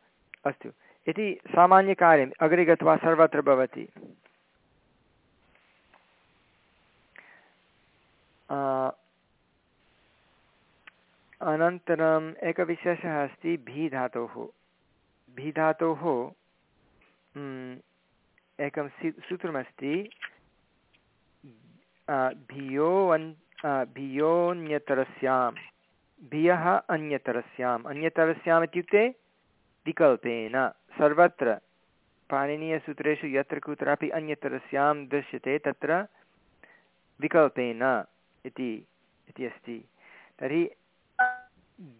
अस्तु। इति सामान्यकार्यम् अग्रे गत्वा सर्वत्र भवति। अनन्तरम् एकविशेषः अस्ति भी धातोः भी धातोः एकं सूत्रमस्ति भियो अन् भियोऽन्यतरस्यां भियः अन्यतरस्याम्। अन्यतरस्याम् इत्युक्ते विकल्पेन। सर्वत्र पाणिनीयसूत्रेषु यत्र कुत्रापि अन्यतरस्यां दृश्यते तत्र विकल्पेन इति इति अस्ति। तर्हि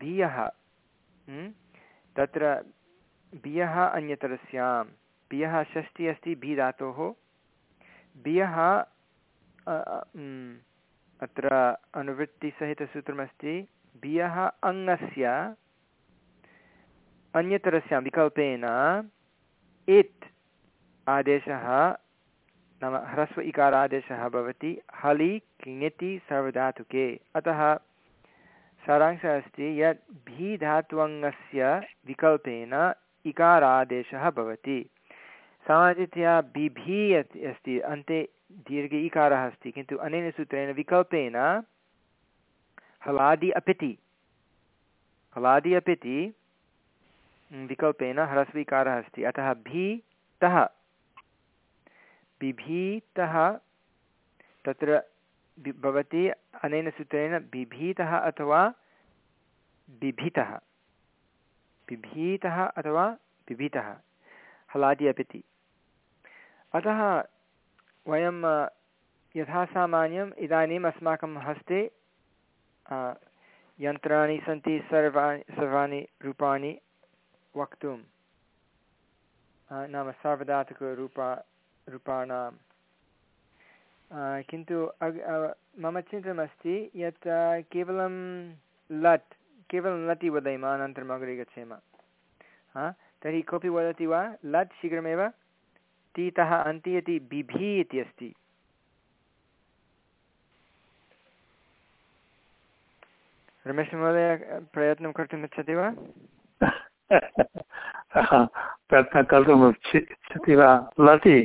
भियः तत्र भियः अन्यतरस्यां भियः षष्ठी अस्ति भि धातोः। भियः अत्र अनुवृत्तिसहितसूत्रमस्ति। भियः अङ्गस्य अन्यतरस्यां विकल्पेन इत् आदेशः, नाम ह्रस्व इकारादेशः भवति, हलि किङति सर्वधातुके। अतः सारांशः अस्ति, यत् भी विकल्पेन इकारादेशः भवति। सामान्यतया बिभि अस्ति, अन्ते दीर्घ इकारः अस्ति, किन्तु अनेन सूत्रेण विकल्पेन हलादि अपिति हलादि अपिति विकल्पेन ह्रस्वीकारः अस्ति। अतः भीतः, बिभीतः, तत्र भवति अनेन सूत्रेण बिभीतः अथवा बिभितः। बिभीतः अथवा बिभितः। हलादि अपिति अतः वयं यथा सामान्यम् इदानीम् अस्माकं हस्ते यन्त्राणि सन्ति, सर्वाणि सर्वाणि रूपाणि वक्तुं नाम सार्वधातुकरूपा रूपाणां किन्तु मम चिन्तनमस्ति यत् केवलं लट्, केवलं लटि वदेम अनन्तरम् अग्रे गच्छेम। हा? तर्हि कोऽपि वदति वा? लट् शीघ्रमेव तीतः अन्ति इति इति अस्ति। रमेशमहोदय, प्रयत्नं कर्तुम् इच्छति वा? <laughs> प्रयत्नं कर्तुम् इच्छि- इच्छति वा लटि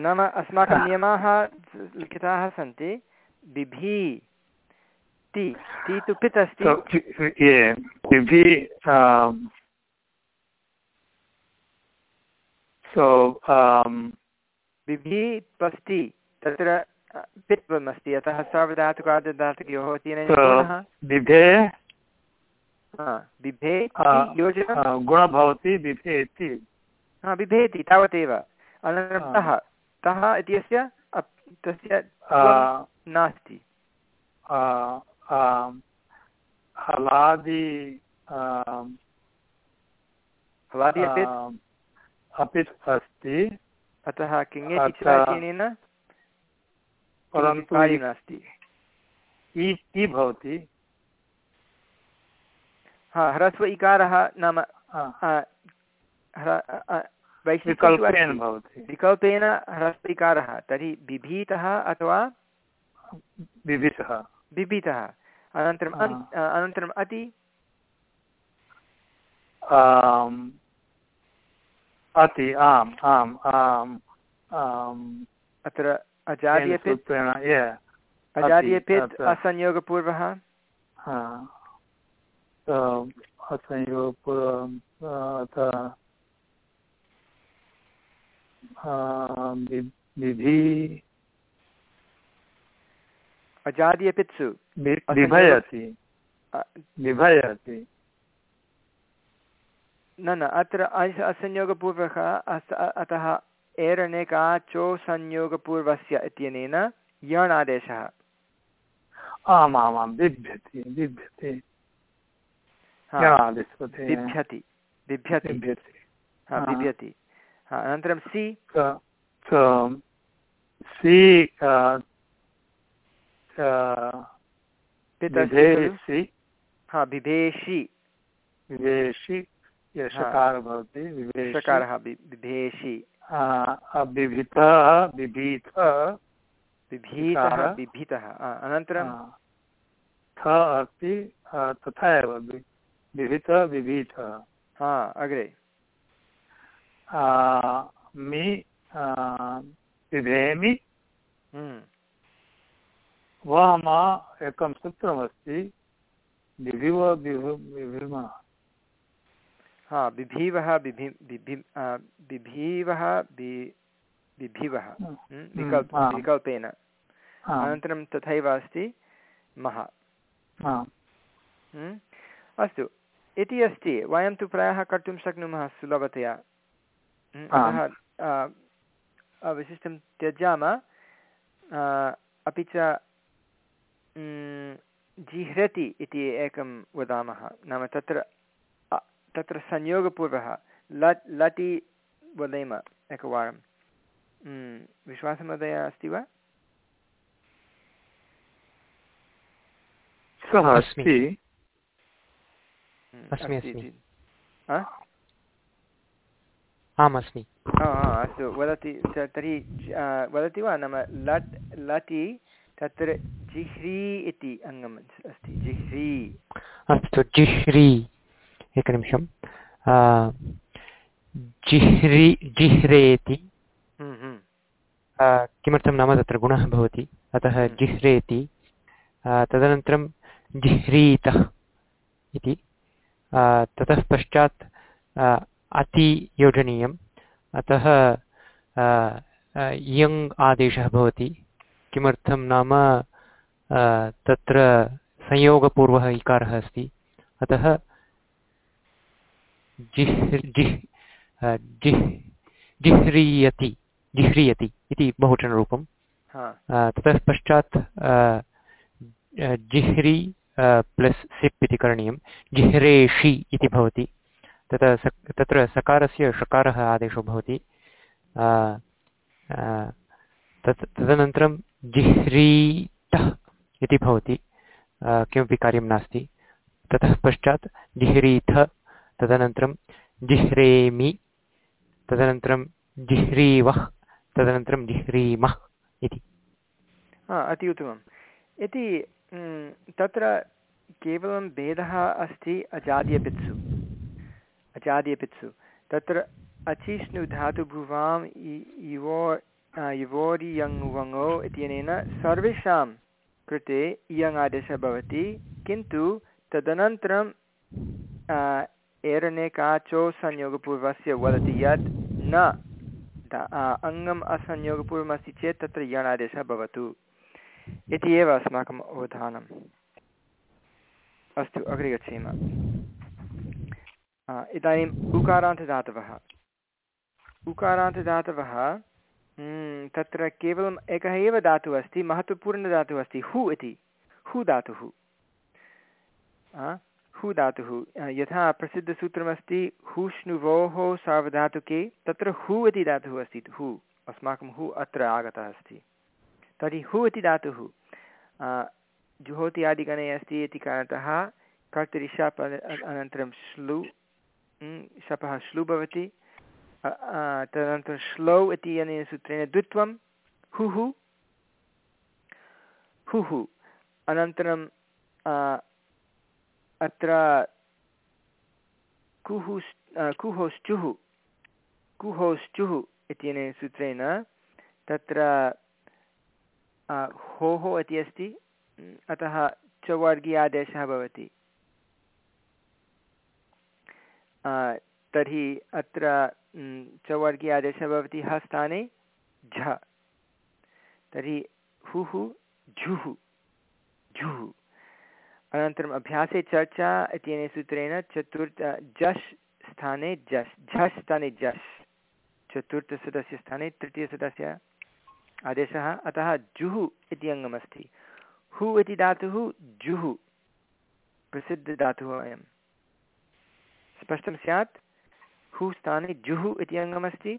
नाम अस्माकं नियमाः लिखिताः सन्ति बिभि ति ति तु पित् अस्ति so um, बिभि तत्र पित्वम् अस्ति अतः सार्वधातुकार्धधातुकयोः तेन हा, बिभे गुण भवति विभेति हा बिभेति तावदेव। अनन्तरं तः। तः इत्यस्य तस्य नास्ति। हलादि हलादि अपि अपि अस्ति। अतः अतः परन्तु नास्ति। इ भवति। हा ह्रस्व इकारः नाम विकल्पेन भवति. विकल्पेन ह्रस्व इकारः तर्हि बिभीतः अथवा विभिषः बिभीतः अनन्तरम् अन्- अनन्तरम् अति? अति आम् आम् आम् आम्. अत्र अपि अत्र। असंयोगपूर्वः? So, अथ विधि। अजादि अपित्सु विभयति। विभयति। न न अत्र अस- असंयोगपूर्वः अस अतः एरनेकाचो संयोगपूर्वस्य इत्यनेन यण् आदेशः आम् आम् आम् बिभ्यति बिभ्यति बिभ्यति बिभ्यति। बिभ्यति। हा हा. हा अनन्तरं सि। सि बिभेषि। विभेषि यशकार भवति बिभेषि। बिभितः बिभीतः बिभीतः। अनन्तरं थ अस्ति तथा एव बिभितः बिभीतः हा अग्रे। मि हम्म, वहम एकं सूत्रमस्ति बिभिव बिभु बिभिमः हा बिभीवः बिभि बिभि बिभीवः बिभिवः हम्म, विकल्प विकल्पेन। अनन्तरं तथैव अस्ति मः हम्म, अस्तु। इति अस्ति। वयं तु प्रायः कर्तुं शक्नुमः सुलभतया। अतः आ, अवशिष्टं त्यजामः। अपि च जिह्रति इति एकं वदामः। नाम तत्र तत्र संयोगपूर्वः। लट् लटि वदेम एकवारं। विश्वासमहोदय अस्ति वा? सः अस्ति? अस्मि, अस्मि। आम् अस्मि अस्तु वदति तर्हि वदति वा नाम लट् लटि तत्र जिह्री इति अङ्गम् अस्ति जिह्री। अस्तु जिह्री एकनिमिषं जिह्री जिह्रेति हम्म, हम्म, किमर्थं नाम तत्र गुणः भवति? अतः हम्म। जिह्रेति तदनन्तरं जिह्रीतः इति। ततः पश्चात् अति योजनीयम् अतः यङ् आदेशः भवति। किमर्थं नाम तत्र संयोगपूर्वः इकारः अस्ति। अतः जिह् जिह् जिह् जिह्रीयति जिह्रीयति इति बहुवचनरूपं ततः पश्चात् जिह्री प्लस् सिप् इति करणीयं। जिह्रेषि इति भवति। तत्र तत्र सकारस्य षकारः आदेशो भवति। तत्, तदनन्तरं जिह्रीतः इति भवति। किमपि कार्यं नास्ति। ततः पश्चात् जिह्रीथ, तदनन्तरं जिह्रेमि, तदनन्तरं जिह्रीवः, तदनन्तरं जिह्रीमः इति। अति उत्तमम्। इति तत्र केवलं भेदः अस्ति अजाद्यपित्सु। अजाद्यपित्सु। तत्र अचिष्णु धातुभुवां युवो युवोरियङ् इत्यनेन सर्वेषां कृते इयङ् भवति, किन्तु तदनन्तरं एरनेकाचो संयोगपूर्वस्य वदति यत् न अङ्गम् असंयोगपूर्वमस्ति चेत् तत्र यणादेशः भवतु। इति एव अस्माकम् अवधानम्। अस्तु अग्रे गच्छेम। इदानीम् उकारान्तदातवः उकारान्तदातवः हम्म, तत्र केवलम् एकः एव धातुः अस्ति महत्त्वपूर्णधातुः अस्ति हु इति। हु धातुः। हु धातुः। यथा प्रसिद्धसूत्रमस्ति हुष्णुवोः सार्वधातुके तत्र हु इति धातुः अस्ति हु। अस्माकं हु अत्र आगतः अस्ति। तर्हि हु इति धातुः? जुहोति आदिगणे अस्ति इति कारणतः कर्तरिशाप् अनन्तरं श्लु शपः श्लु भवति। तदनन्तरं श्लौ इति अनेन सूत्रेण द्वित्वं हुः हुः अनन्तरं अत्र कुहुस् कुहोश्चुः कुहोश्चुः इत्यनेन सूत्रेण तत्र होः इति अस्ति। अतः चवर्गी आदेशः भवति। तर्हि अत्र चवर्गी आदेशः भवति ह स्थाने झ। तर्हि हुः झुः झुः अनन्तरम् अभ्यासे चर्चा इत्यनेन सूत्रेण चतुर्थ, जश् स्थाने जश् झस् स्थाने जश्। चतुर्थसदस्य स्थाने तृतीयसदस्य आदेशः। अतः जुः इति अङ्गमस्ति। हु इति धातुः जुः प्रसिद्धधातुः अयं स्पष्टं स्यात्? हु स्थाने जुः इति अङ्गमस्ति।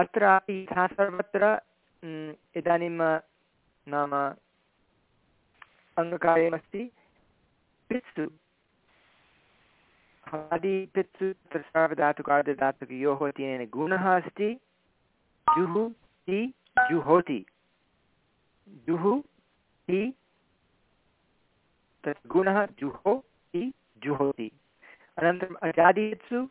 अत्रापि यथा सर्वत्र इदानीं नाम, अङ्गकार्यमस्ति। पित्सु। आदिपित्सु तत्र सार्वधातुकार्धधातुकयोः इत्यनेन गुणः अस्ति। जुः ति जुहोति। जुः ति तत् गुणः जुहो ति जुहोति। अनन्तरम् अजादित्सु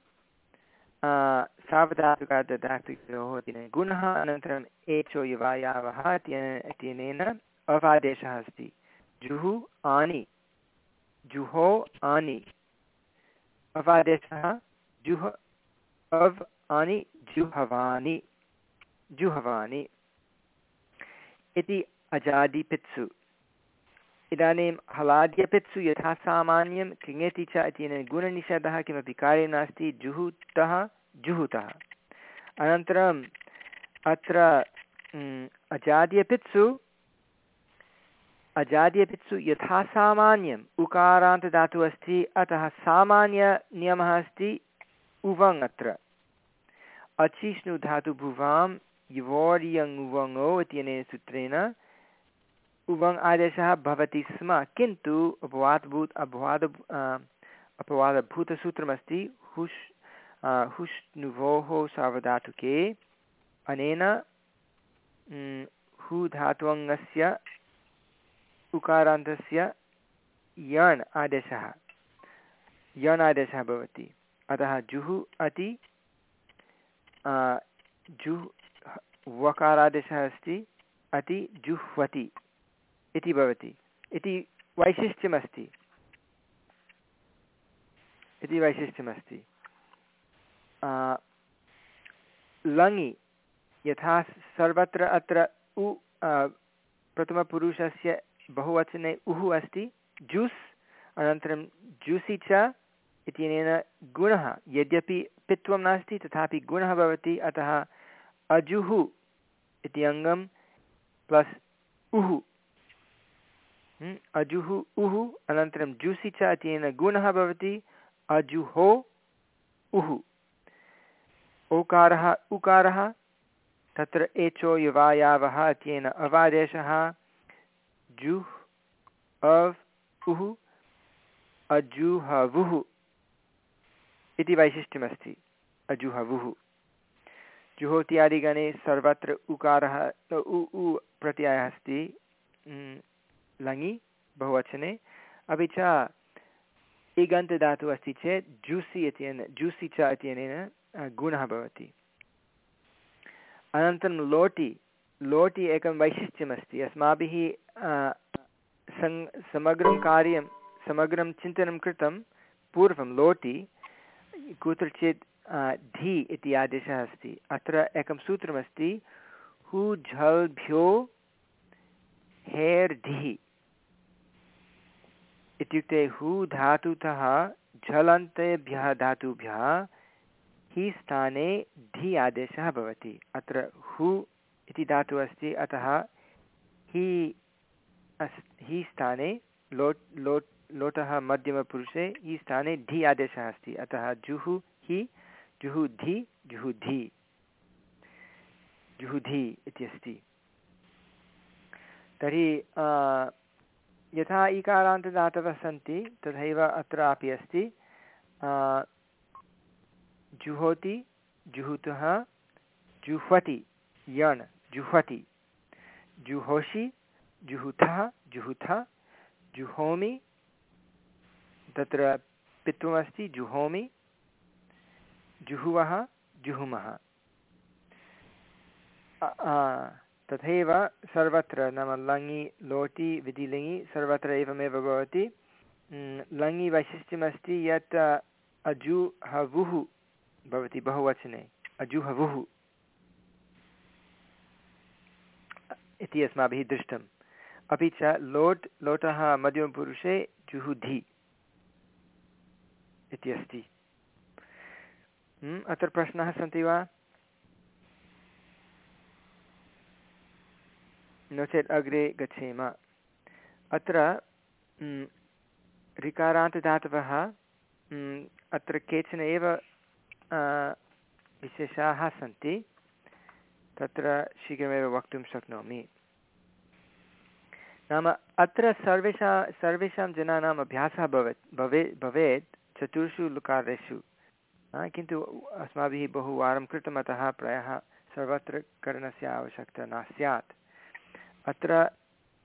सावधातुकार्धधातुकयोः इत्यनेन गुणः, अनन्तरम् एचो युवायावः इत्यनेन अवादेशः अस्ति। जुः आनि। जुहो आनि। अवादेशः, जुह, अव् आनि, जुहवानि। जुहवानि इति अजादिपित्सु। इदानीं हलाद्यपित्सु यथा सामान्यं किङेति च इत्यनेन गुणनिषेधः किमपि कार्यं नास्ति, जुहुतः जुहुतः। अनन्तरम् अत्र अजाद्यपित्सु अजाद्यपित्सु यथा सामान्यम् उकारान्तदातुः अस्ति, अतः सामान्यनियमः अस्ति, उवङ् अत्र। अचिष्णु धातुभुवां युवोर्यङ् उवङो इत्यनेन सूत्रेण उवङ् आदेशः भवति स्म किन्तु अपवादभूत अपवाद अपवादभूतसूत्रमस्ति हुष् हुष्णुवोः सावधातुके अनेन हु धात्वङ्गस्य उकारान्तस्य यण् आदेशः यण् आदेशः भवति अतः जुः अति जुह् वकारादेशः अस्ति, अति जुह्वति इति भवति। इति वैशिष्ट्यमस्ति। इति वैशिष्ट्यमस्ति। लङि यथा सर्वत्र अत्र उ प्रथमपुरुषस्य बहुवचने उः अस्ति, जूस्, अनन्तरं जूसि च इत्यनेन गुणः। यद्यपि पित्वं नास्ति, तथापि गुणः भवति, अतः अजुः इति अङ्गं प्लस् उः अजुः उः अनन्तरं जूसि च इत्यनेन गुणः भवति, अजुहो उः ओकारः, उकारः, तत्र एचो युवायावः इत्येन अवादेशः, जुह्, अव् उः अजुहवुः इति वैशिष्ट्यमस्ति अजुहवुः जुहोत्यादिगणे सर्वत्र उकारः उ उ प्रत्ययः अस्ति। लङि, बहुवचने। अपि च इगन्तदातुः अस्ति चेत् जूसि इत्यनेन, जूसि च इत्यनेन गुणः भवति। अनन्तरं लोटि। लोटि एकं वैशिष्ट्यमस्ति। अस्माभिः सं, समग्रं कार्यं, समग्रं चिन्तनं कृतं पूर्वं लोटि, कुत्रचित् धि इति आदेशः अस्ति। अत्र एकं सूत्रमस्ति, हु झल्भ्यो हेर् धिः। इत्युक्ते हु धातुतः झलन्तेभ्यः धातुभ्यः, हि स्थाने धि आदेशः भवति। अत्र हु इति धातुः अस्ति, अतः हि अस्, हि स्थाने लोट् लोट्, लोटः मध्यमपुरुषे, हि स्थाने धि आदेशः अस्ति। अतः जुः, हि जुहुधि जुहुधि जुहुधि इत्यस्ति। तर्हि यथा इकारान्तदातवः सन्ति, तथैव अत्रापि अस्ति जुहोति, जुहुतः, जुह्वति, यण्, जुह्वति, जुहोषि, जुहुतः, जुहुथ, जुहोमि, तत्र पित्वमस्ति जुहोमि जुहुवः जुहुमः। तथैव सर्वत्र नाम लङि, लोटि विधिलिङि सर्वत्र एवमेव भवति। लङि वैशिष्ट्यमस्ति यत् अजुहवुः भवति बहुवचने। अजुहवुः। इति अस्माभिः दृष्टम्। अपि च लोट्, लोटः मध्यमपुरुषे जुहुधि इति अस्ति। अत्र प्रश्नाः सन्ति वा? नो चेत् अग्रे गच्छेम। अत्र ऋकारान्तदातवः अत्र केचन एव विशेषाः सन्ति। तत्र शीघ्रमेव वक्तुं शक्नोमि। नाम, अत्र सर्वेषां सर्वेषां जनानाम् अभ्यासः भवेत् भवेत् भवेत् चतुर्षु लुकारेषु। किन्तु अस्माभिः बहुवारं कृतम् अतः प्रायः सर्वत्र करणस्य आवश्यकता न स्यात्। अत्र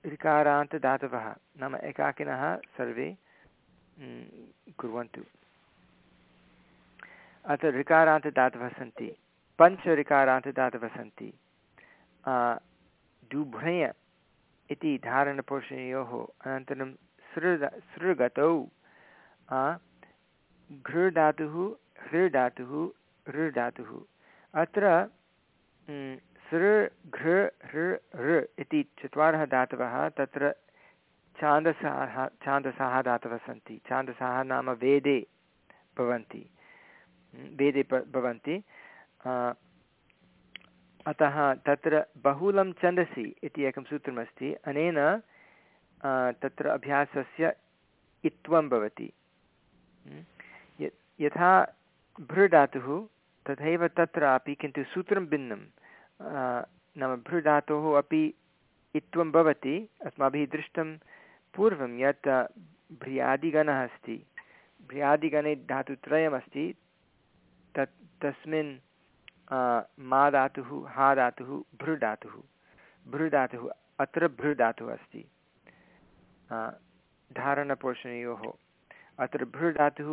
ऋकारान्तदातवः नाम एकाकिनः सर्वे कुर्वन्तु। अत्र ऋकारान्तदातवः सन्ति, पञ्च ऋकारान्तदातवः सन्ति। दुभ्रय इति धारणपोषणयोः अनन्तरं सृ, सृगतौ। घृधातुः हृधातुः ऋधातुः अत्र सृ, घृ हृ ऋ इति चत्वारः धातवः, तत्र छान्दसाः छान्दसाः धातवः सन्ति। छान्दसाः नाम वेदे भवन्ति। वेदे भवन्ति। अतः तत्र बहुलं छन्दसि इति एकं सूत्रमस्ति। अनेन तत्र अभ्यासस्य इत्वं भवति। यथा भृधातुः तथैव तत्रापि किन्तु सूत्रं भिन्नं। नाम भृधातोः अपि इत्वं भवति, अस्माभिः दृष्टं पूर्वं यत् भ्रियादिगणः अस्ति। भ्रियादिगणे धातुत्रयमस्ति तत्, तस्मिन् मा धातुः, हा धातुः भृ धातुः भृ धातुः अत्र भृ धातुः अस्ति धारणपोषणयोः। अत्र भृ धातुः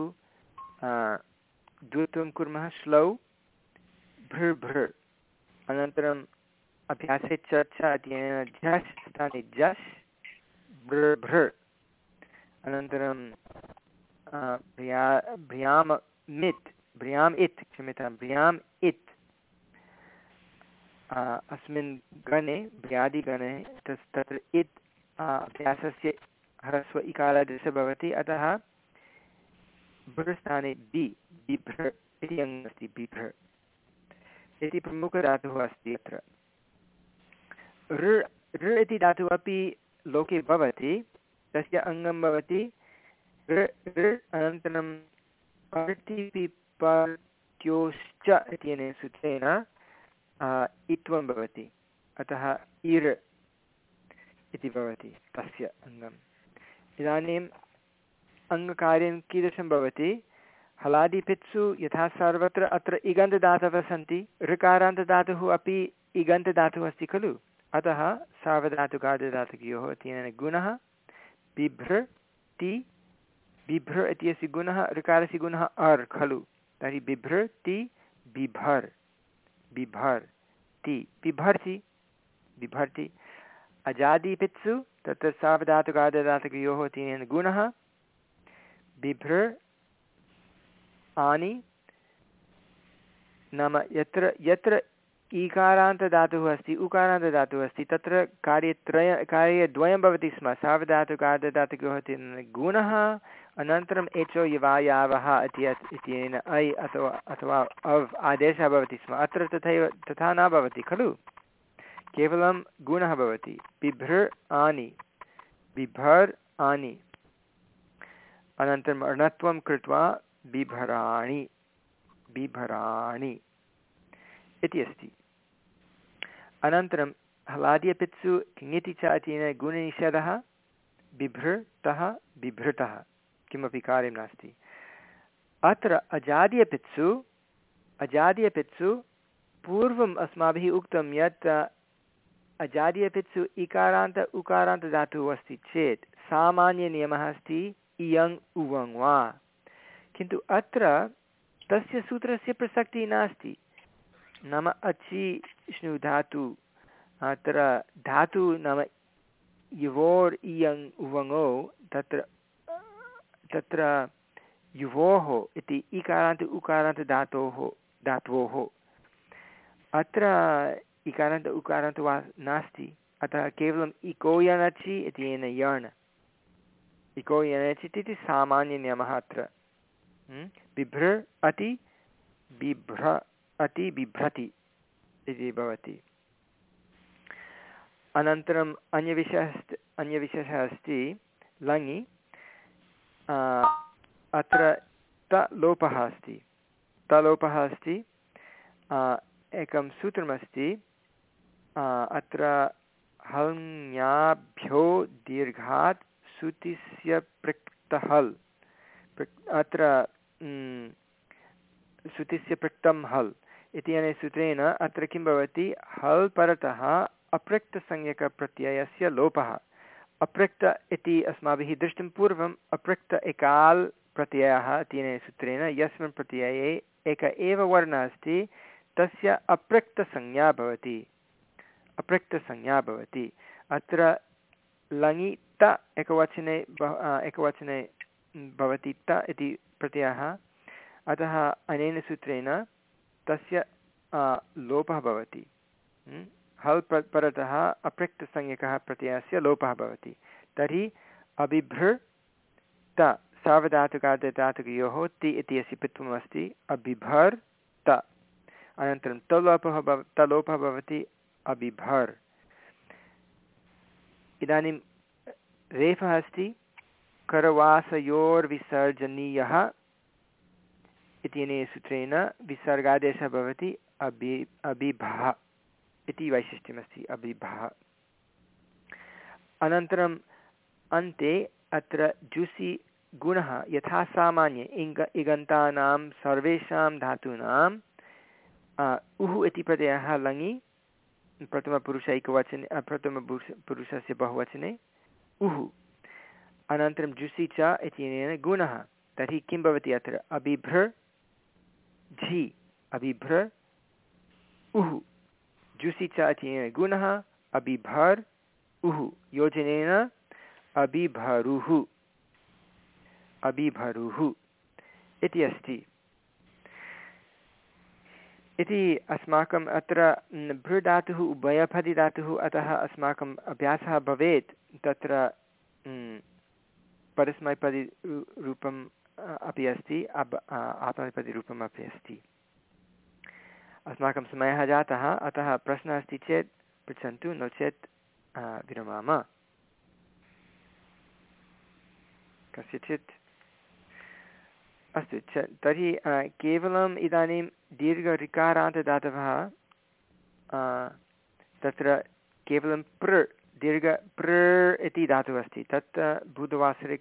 द्वित्वं कुर्मः श्लौ, भृ भृ। अनन्तरम् अभ्यासे चर्चा इत्यनेन झस् स्थाने झस् भृ भृ। अनन्तरं भ्रिया, भ्रियाम मित्, भ्रियाम् इत्, क्षम्यतां, भ्रियाम् इत्। अस्मिन् गणे व्यादिगणे तस्, तत्र इत् अभ्यासस्य ह्रस्व इकारादेशः भवति। अतः भृस्थाने बि बिभ्र इति अङ्गम् बिभ्र इति प्रमुखधातुः अस्ति अत्र ऋ ऋ इति धातुः अपि लोके भवति तस्य अङ्गं भवति ऋ ऋ अनन्तरं इत्यनेन सूत्रेण इत्वं भवति अतः इर् इति भवति तस्य अङ्गम् इदानीम् अङ्गकार्यं कीदृशं भवति हलादिपित्सु यथा सर्वत्र अत्र इगन्तदातवः सन्ति, ऋकारान्तदातुः अपि इगन्तदातुः अस्ति खलु। अतः सार्वधातुकार्धधातुकयोः तेन गुणः बिभ्र, ति, बिभ्र इत्यस्य गुणः, ऋकारस्य गुणः अर् खलु। तर्हि बिभ्र, ति, बिभर् बिभर्, ति, बिभर्ति बिभर्ति। अजादिपित्सु तत्र सावधातुकार्धधातुकयोः तेन गुणः बिभ्र आनि नाम यत्र यत्र ईकारान्तधातुः अस्ति उकारान्तधातुः अस्ति, तत्र कार्यत्रय, कार्यद्वयं भवति स्म सावधातुकार्धधातुकयोः तेन गुणः, अनन्तरम् एचो यवायावः इत्यनेन ऐ अथवा अथवा अव् आदेशः भवति स्म, अत्र तथैव, तथा न भवति, खलु? केवलं गुणः भवति, बिभ्र आनि, बिभर् आनि। अनन्तरम् अणत्वं कृत्वा बिभराणि बिभराणि इति अस्ति। अनन्तरं हलादियपित्सु किङिति च इत्यनेन गुणनिषेधः बिभृतः बिभृतः, किमपि कार्यं नास्ति। अत्र अजादियपित्सु अजादियपित्सु पूर्वम् अस्माभिः उक्तं यत् अजादियपित्सु इकारान्त उकारान्तधातुः अस्ति चेत् सामान्यनियमः अस्ति इयङ्, उवङ् वा। किन्तु अत्र तस्य सूत्रस्य प्रसक्तिः नास्ति। नाम अचि धातु। अत्र धातु नाम युवोर् इयङ् उवङो तत्र तत्र युवोः इति इकारान्त उकारान्त धातोः, धात्वोः। अत्र इकारान्त उकारान्त वा नास्ति। अतः केवलम् इको यणचि इति येन यण्। इको यणचि इति सामान्यनियमः अत्र। बिभ्र अति बिभ्र, अति, बिभ्रति इति भवति। अनन्तरम् अन्यविषयः अन्यविषयः अस्ति, लङि अत्र तलोपः अस्ति। तलोपः अस्ति एकं सूत्रमस्ति अत्र हल्ङ्याभ्यो दीर्घात् सुतिस्य पृक्तहल्। अत्र सुतिस्य पृक्तं हल्। इत्यनेन सूत्रेण अत्र किं भवति? हल् परतः अपृक्तसंज्ञकप्रत्ययस्य लोपः। अपृक्त इति अस्माभिः दृष्टं पूर्वम् अपृक्त एकाल् प्रत्ययः इत्यनेन सूत्रेण यस्मिन् प्रत्यये एक एव वर्णः अस्ति। तस्य अपृक्तसंज्ञा भवति। अपृक्तसंज्ञा भवति। अत्र लङि त एकवचने एकवचने भवति त इति प्रत्ययः। अतः अनेन सूत्रेण तस्य लोपः भवति। हल् प, परतः अपृक्तसंज्ञकः प्रत्ययस्य लोपः भवति। तर्हि अबिभृत सावधातुकार्धधातुकयोः ति इति अस्य पित्वम् अस्ति अबिभर् त। अनन्तरं तलोपः भव तलोपः भवति। अबिभर्। इदानीं रेफः अस्ति। करवासयोर्विसर्जनीयः इत्यनेन सूत्रेण विसर्गादेशः भवति अबि अबिभः इति वैशिष्ट्यमस्ति अबिभः अनन्तरम् अन्ते अत्र जुसि गुणः यथा सामान्य इङ्ग इगन्तानां सर्वेषां धातूनां उः इति प्रत्ययः लङि प्रथमपुरुषैकवचने प्रथमपुरुष, पुरुषस्य बहुवचने, उः अनन्तरं जुसि च इत्यनेन गुणः। तर्हि किं भवति अत्र? अबिभ्र, झि, अबिभ्र, उः। जुसि च इत्यनेन गुणः, अबिभर्, उः। योजनेन अबिभरुः। अबिभरुः इति अस्ति। इति अस्माकम् अत्र भृधातुः, उभयपदिधातुः अतः अस्माकम् अभ्यासः भवेत्। तत्र परस्मैपदि रूपं अपि अस्ति, अब् आत्मनेपदीरूपम् अपि अस्ति। अस्माकं समयः जातः, अतः प्रश्नः अस्ति चेत् पृच्छन्तु, नो चेत् विरमाम। कस्यचित्। अस्तु, च, तर्हि केवलम् इदानीं दीर्घऋकारान्तदातवः तत्र केवलं पृ दीर्घ पृ इति धातुः अस्ति। तत् बुधवासरे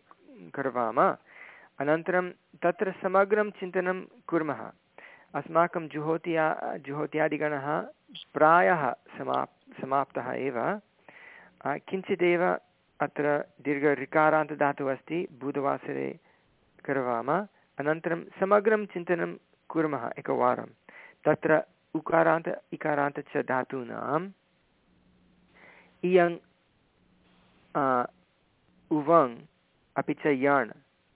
कुर्वाम। अनन्तरं तत्र समग्रं चिन्तनं कुर्मः। अस्माकं जुहोत्या, जुहोत्यादिगणः प्रायः समाप्, समाप्तः एव। किञ्चिदेव अत्र दीर्घ ऋकारान्तदातुः अस्ति, बुधवासरे करवाम। अनन्तरं समग्रं चिन्तनं कुर्मः एकवारं। तत्र उकारान्त, इकारान्त च धातूनाम्। इयङ् उवङ् अपि च यण्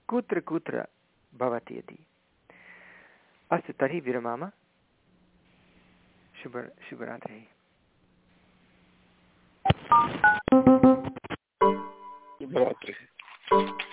कुत्र कुत्र भवति इति। अस्तु तर्हि विरमाम। शुभ शुभरात्रिः। शुभरात्रिः।